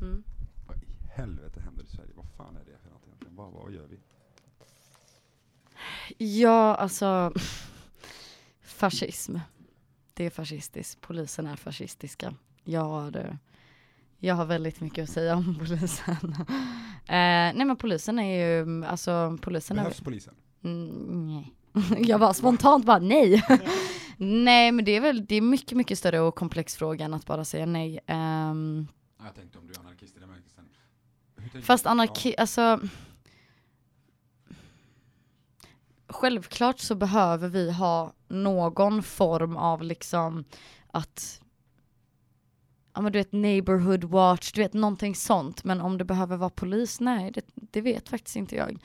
Mm. Vad i helvete händer i Sverige? Vad fan är det för något egentligen? Vad, vad gör vi? Ja, alltså *laughs* fascism. Det är fascistiskt. Polisen är fascistiska. Jag har, jag har väldigt mycket att säga om *laughs* polisen. eh, nej men polisen är ju, alltså polisen Behövs är... polisen? Mm, nej. *laughs* jag var spontant bara nej. *laughs* nej men det är väl, det är mycket, mycket större och komplex fråga än att bara säga nej. Um, jag tänkte om du är anarkist i den bemärkelsen. Fast anarki, alltså Självklart så behöver vi ha någon form av liksom att ja men du vet neighborhood watch, du vet någonting sånt. Men om det behöver vara polis, nej det, det vet faktiskt inte jag.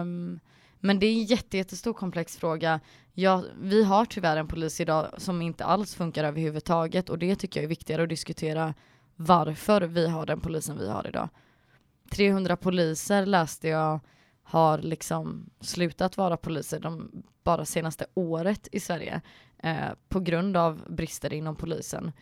Um, men det är en jätte, jättestor komplex fråga. Ja, vi har tyvärr en polis idag som inte alls funkar överhuvudtaget och det tycker jag är viktigare att diskutera varför vi har den polisen vi har idag. 300 poliser läste jag har liksom slutat vara poliser de bara senaste året i Sverige eh, på grund av brister inom polisen.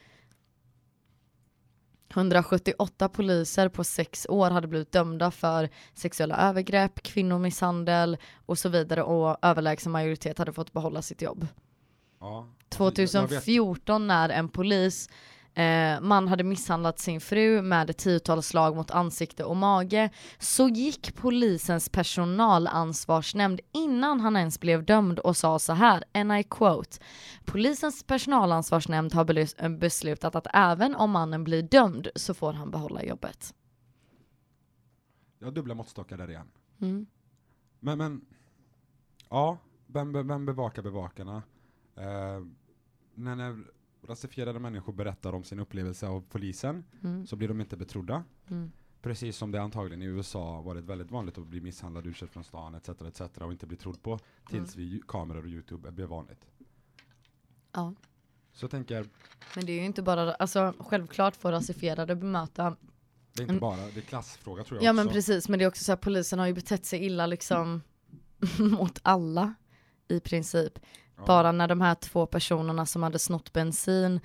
178 poliser på sex år hade blivit dömda för sexuella övergrepp, kvinnomisshandel och så vidare och överlägsen majoritet hade fått behålla sitt jobb. Ja, 2014 när en polis eh, man hade misshandlat sin fru med ett tiotal slag mot ansikte och mage, så gick polisens personalansvarsnämnd innan han ens blev dömd och sa så här, and I quote, polisens personalansvarsnämnd har beslutat att även om mannen blir dömd så får han behålla jobbet. Jag dubbla måttstockar där igen. Mm. Men, men, ja, vem, vem bevakar bevakarna? Eh, när, rasifierade människor berättar om sin upplevelse av polisen mm. så blir de inte betrodda. Mm. Precis som det antagligen i USA varit väldigt vanligt att bli misshandlad, utkörd från stan etc. etc. och inte bli trodd på tills mm. vi kameror och Youtube blev vanligt. Ja. Så tänker Men det är ju inte bara, alltså självklart får rasifierade bemöta Det är inte Mm. bara, det är klassfråga tror jag Ja också. men precis, men det är också så här polisen har ju betett sig illa liksom *laughs* mot alla i princip. Bara när de här två personerna som hade snott bensin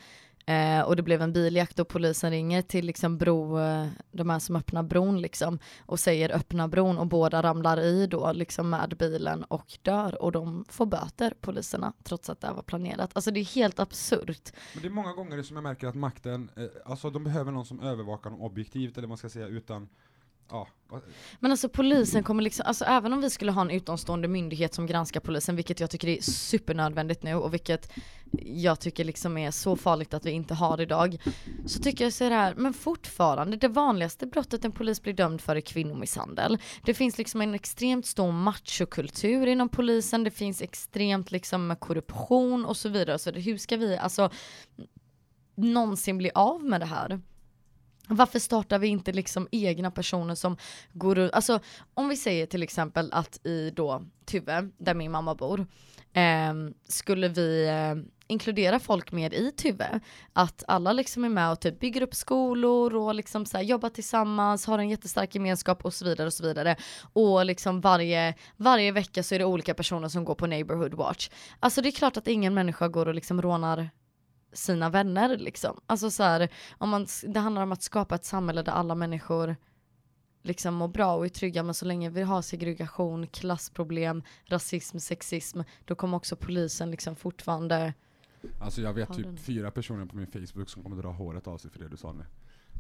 eh, och det blev en biljakt och polisen ringer till liksom bro, eh, de här som öppnar bron liksom och säger öppna bron och båda ramlar i då liksom med bilen och dör och de får böter poliserna trots att det här var planerat. Alltså det är helt absurt. Men det är många gånger som jag märker att makten, eh, alltså de behöver någon som övervakar dem objektivt eller man ska säga utan, ja, Men alltså polisen kommer liksom, alltså även om vi skulle ha en utomstående myndighet som granskar polisen, vilket jag tycker är supernödvändigt nu och vilket jag tycker liksom är så farligt att vi inte har idag. Så tycker jag så här, men fortfarande det vanligaste brottet en polis blir dömd för är kvinnomisshandel. Det finns liksom en extremt stor machokultur inom polisen, det finns extremt liksom med korruption och så vidare. Så hur ska vi alltså någonsin bli av med det här? Varför startar vi inte liksom egna personer som går runt? alltså om vi säger till exempel att i då Tuve, där min mamma bor, eh, skulle vi eh, inkludera folk mer i Tuve, att alla liksom är med och typ bygger upp skolor och liksom så här jobbar tillsammans, har en jättestark gemenskap och så vidare och så vidare. Och liksom varje, varje vecka så är det olika personer som går på neighborhood watch. Alltså det är klart att ingen människa går och liksom rånar sina vänner liksom. Alltså så här, om man, det handlar om att skapa ett samhälle där alla människor liksom mår bra och är trygga men så länge vi har segregation, klassproblem, rasism, sexism då kommer också polisen liksom fortfarande alltså jag vet typ den. fyra personer på min Facebook som kommer dra håret av sig för det du sa nu.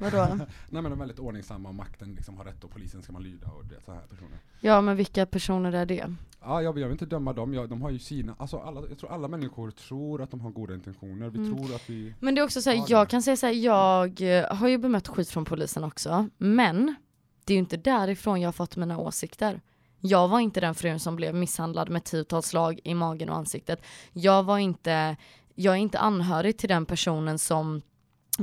Vadå? *laughs* Nej men de är väldigt ordningsamma och makten liksom har rätt och polisen ska man lyda och det så här personer. Ja men vilka personer är det? Ja, jag, vill- jag vill inte döma dem, jag, de har ju sina, alltså alla, jag tror alla människor tror att de har goda intentioner, vi Mm. tror att vi Men det är också så här, Ja, det. jag kan säga så här, jag eh, har ju bemött skit från polisen också, men det är ju inte därifrån jag har fått mina åsikter. Jag var inte den frun som blev misshandlad med tiotals slag i magen och ansiktet. Jag var inte, jag är inte anhörig till den personen som,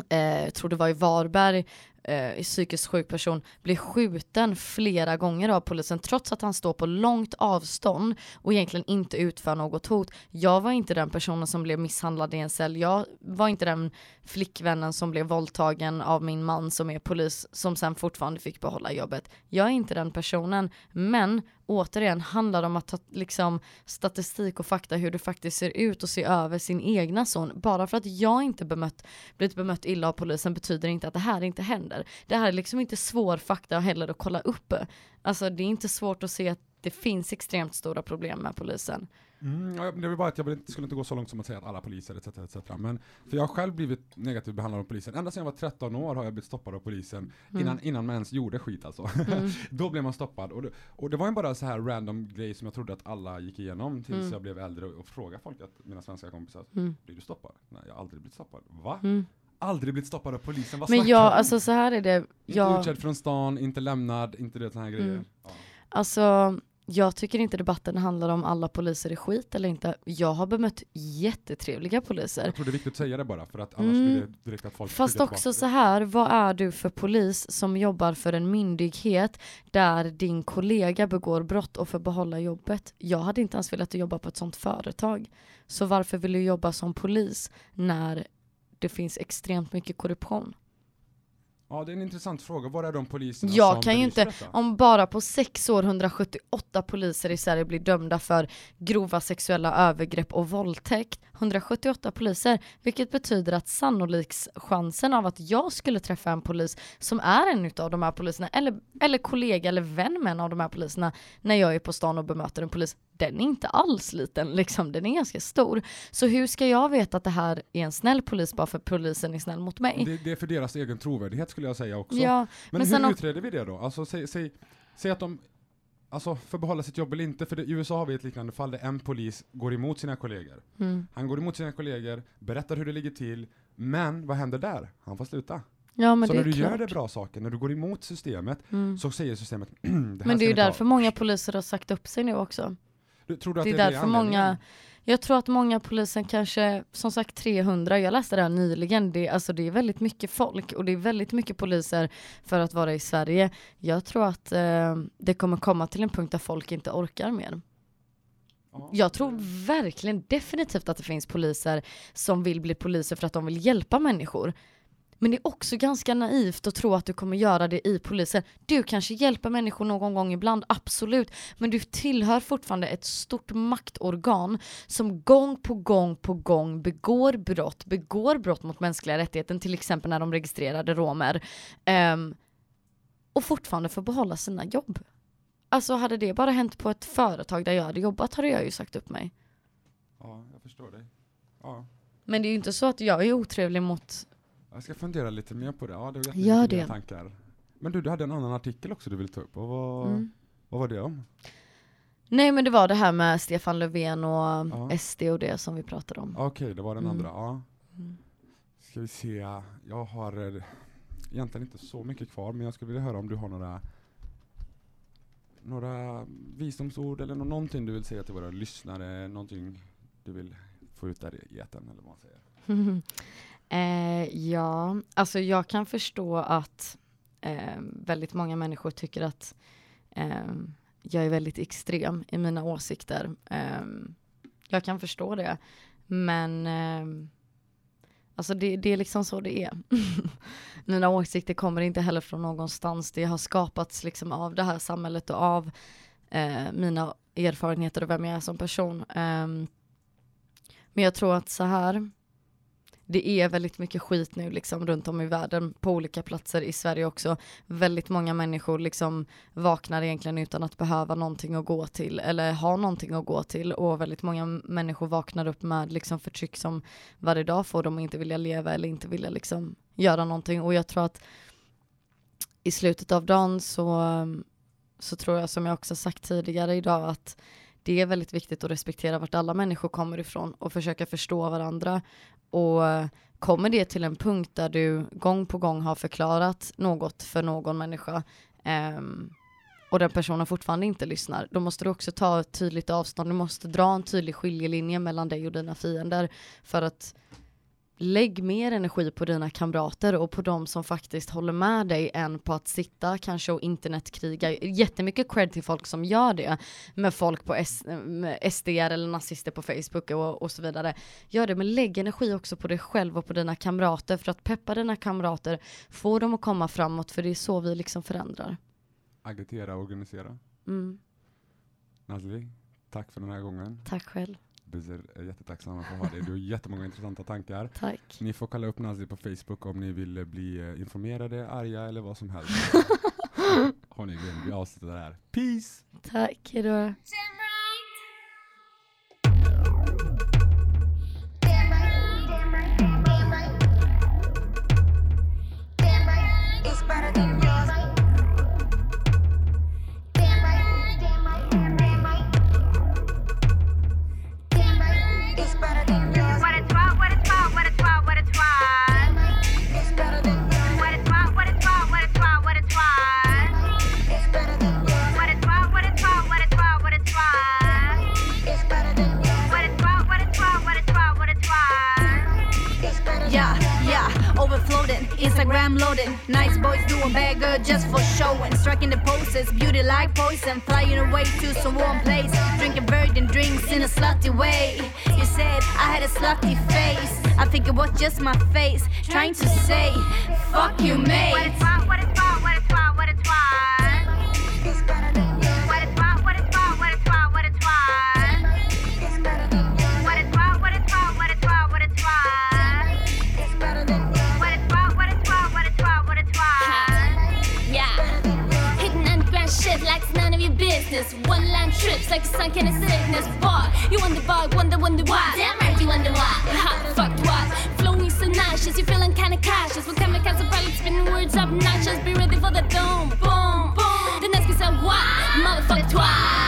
Eh, jag tror det var i Varberg, eh, psykiskt sjuk person, blir skjuten flera gånger av polisen trots att han står på långt avstånd och egentligen inte utför något hot. Jag var inte den personen som blev misshandlad i en cell. Jag var inte den flickvännen som blev våldtagen av min man som är polis som sen fortfarande fick behålla jobbet. Jag är inte den personen. Men återigen handlar om att ta liksom, statistik och fakta hur det faktiskt ser ut och se över sin egna son. Bara för att jag inte bemött, blivit bemött illa av polisen betyder inte att det här inte händer. Det här är liksom inte svår fakta heller att kolla upp. Alltså det är inte svårt att se att det finns extremt stora problem med polisen. Mm, det var bara att jag inte- skulle inte gå så långt som att säga att alla poliser etc. etc. Men för jag har själv blivit negativt behandlad av polisen. Ända sedan jag var 13 år har jag blivit stoppad av polisen. Mm. Innan, innan man ens gjorde skit alltså. Mm. *laughs* Då blev man stoppad. Och det, och det var ju bara så här random grej som jag trodde att alla gick igenom tills Mm. jag blev äldre och, och frågade folk, att mina svenska kompisar, Mm. blir du stoppad? Nej, jag har aldrig blivit stoppad. Va? Mm. Aldrig blivit stoppad av polisen? Vad Men jag, om? alltså så här är det, Inte jag, utkörd från stan, inte lämnad, inte det såna här grejer. Mm. Ja. alltså jag tycker inte debatten handlar om alla poliser är skit eller inte. Jag har bemött jättetrevliga poliser. Jag tror det är viktigt att säga det bara, för att annars Mm. blir det direkt att folk Fast också så här, vad är du för polis som jobbar för en myndighet där din kollega begår brott och får behålla jobbet? Jag hade inte ens velat jobba på ett sånt företag. Så varför vill du jobba som polis när det finns extremt mycket korruption? Ja, det är en intressant fråga. Var är de poliserna Jag som kan ju inte- detta? Om bara på sex år 178 poliser i Sverige blir dömda för grova sexuella övergrepp och våldtäkt. 178 poliser, vilket betyder att sannolikchansen av att jag skulle träffa en polis som är en utav de här poliserna, eller, eller kollega eller vän med en av de här poliserna, när jag är på stan och bemöter en polis, den är inte alls liten, liksom, den är ganska stor. Så hur ska jag veta att det här är en snäll polis bara för polisen är snäll mot mig? Det, det är för deras egen trovärdighet skulle jag säga också. Ja, men men hur utreder vi det då? Alltså, säg, säg, säg att de alltså, får behålla sitt jobb eller inte, för det, i USA har vi ett liknande fall där en polis går emot sina kollegor. mm. Han går emot sina kollegor, berättar hur det ligger till, men vad händer där? Han får sluta. ja men så när är du klart. gör det bra saker, när du går emot systemet, Mm. så säger systemet *clears throat* det Men det är ju därför många poliser har sagt upp sig nu också. Du, tror du att Det är det därför många, jag tror att många polisen kanske, som sagt 300, jag läste det här nyligen, det, alltså det är väldigt mycket folk och det är väldigt mycket poliser för att vara i Sverige. Jag tror att eh, det kommer komma till en punkt där folk inte orkar mer. Ja, Jag tror verkligen definitivt att det finns poliser som vill bli poliser för att de vill hjälpa människor. Men det är också ganska naivt att tro att du kommer göra det i polisen. Du kanske hjälper människor någon gång ibland, absolut. Men du tillhör fortfarande ett stort maktorgan som gång på gång på gång begår brott, begår brott mot mänskliga rättigheter, till exempel när de registrerade romer. Um, och fortfarande får behålla sina jobb. Alltså hade det bara hänt på ett företag där jag hade jobbat hade jag ju sagt upp mig. Ja, jag förstår dig. Ja. Men det är ju inte så att jag är otrevlig mot Jag ska fundera lite mer på det. Ja, det är Gör det. tankar. Men du, du hade en annan artikel också du ville ta upp. Och vad, Mm. vad var det om? Nej men det var det här med Stefan Löfven och Ja. SD och det som vi pratade om. Okej, det var den Mm. andra. Ja. Mm. Ska vi se. Jag har eh, egentligen inte så mycket kvar, men jag skulle vilja höra om du har några några visdomsord eller nå- någonting du vill säga till våra lyssnare, någonting du vill få ut där i etern eller vad man säger. *laughs* eh, ja, alltså jag kan förstå att eh, väldigt många människor tycker att eh, jag är väldigt extrem i mina åsikter. Eh, jag kan förstå det, men eh, alltså det, det är liksom så det är. *laughs* mina åsikter kommer inte heller från någonstans. Det har skapats liksom av det här samhället och av eh, mina erfarenheter och vem jag är som person. Ehm, men jag tror att så här, det är väldigt mycket skit nu liksom runt om i världen på olika platser i Sverige också. Väldigt många människor liksom vaknar egentligen utan att behöva någonting att gå till eller ha någonting att gå till och väldigt många människor vaknar upp med liksom förtryck som varje dag får dem att inte vilja leva eller inte vilja liksom göra någonting och jag tror att i slutet av dagen så, så tror jag som jag också sagt tidigare idag att det är väldigt viktigt att respektera vart alla människor kommer ifrån och försöka förstå varandra. Och kommer det till en punkt där du gång på gång har förklarat något för någon människa um, och den personen fortfarande inte lyssnar, då måste du också ta ett tydligt avstånd. Du måste dra en tydlig skiljelinje mellan dig och dina fiender för att lägg mer energi på dina kamrater och på de som faktiskt håller med dig än på att sitta kanske och internetkriga. Jättemycket cred till folk som gör det med folk på S- SDR eller nazister på Facebook och, och så vidare. Gör det men lägg energi också på dig själv och på dina kamrater för att peppa dina kamrater, få dem att komma framåt för det är så vi liksom förändrar. Agitera och organisera. Mm, Nazli, tack för den här gången. tack själv. Bezer är jättetacksam att få ha dig. Du har jättemånga intressanta tankar. Tack. Ni får kolla upp Nazli på Facebook om ni vill bli eh, informerade, arga eller vad som helst. *laughs* Hörni, vi avslutar det här. Peace! Tack, hejdå. Instagram loaded. Nice boys doing bad good just for showing. Striking the poses, beauty like poison. Flying away to some warm place. Drinking virgin drinks in a slutty way. You said I had a slutty face. I think it was just my face. Trying to say, fuck you, What a mate. twat, what a twat, what a twat, what a twat. Business. One line trips like a sunk in a sickness. Boy, you wonder bug, wonder, wonder why. Damn right, you wonder why. Hot fuck what? Flowing so nauseous, you feeling kinda cautious. When kamikaze pilots spinning words obnoxious, be ready for the boom, boom, boom. The next can say what? Motherfucker, twice.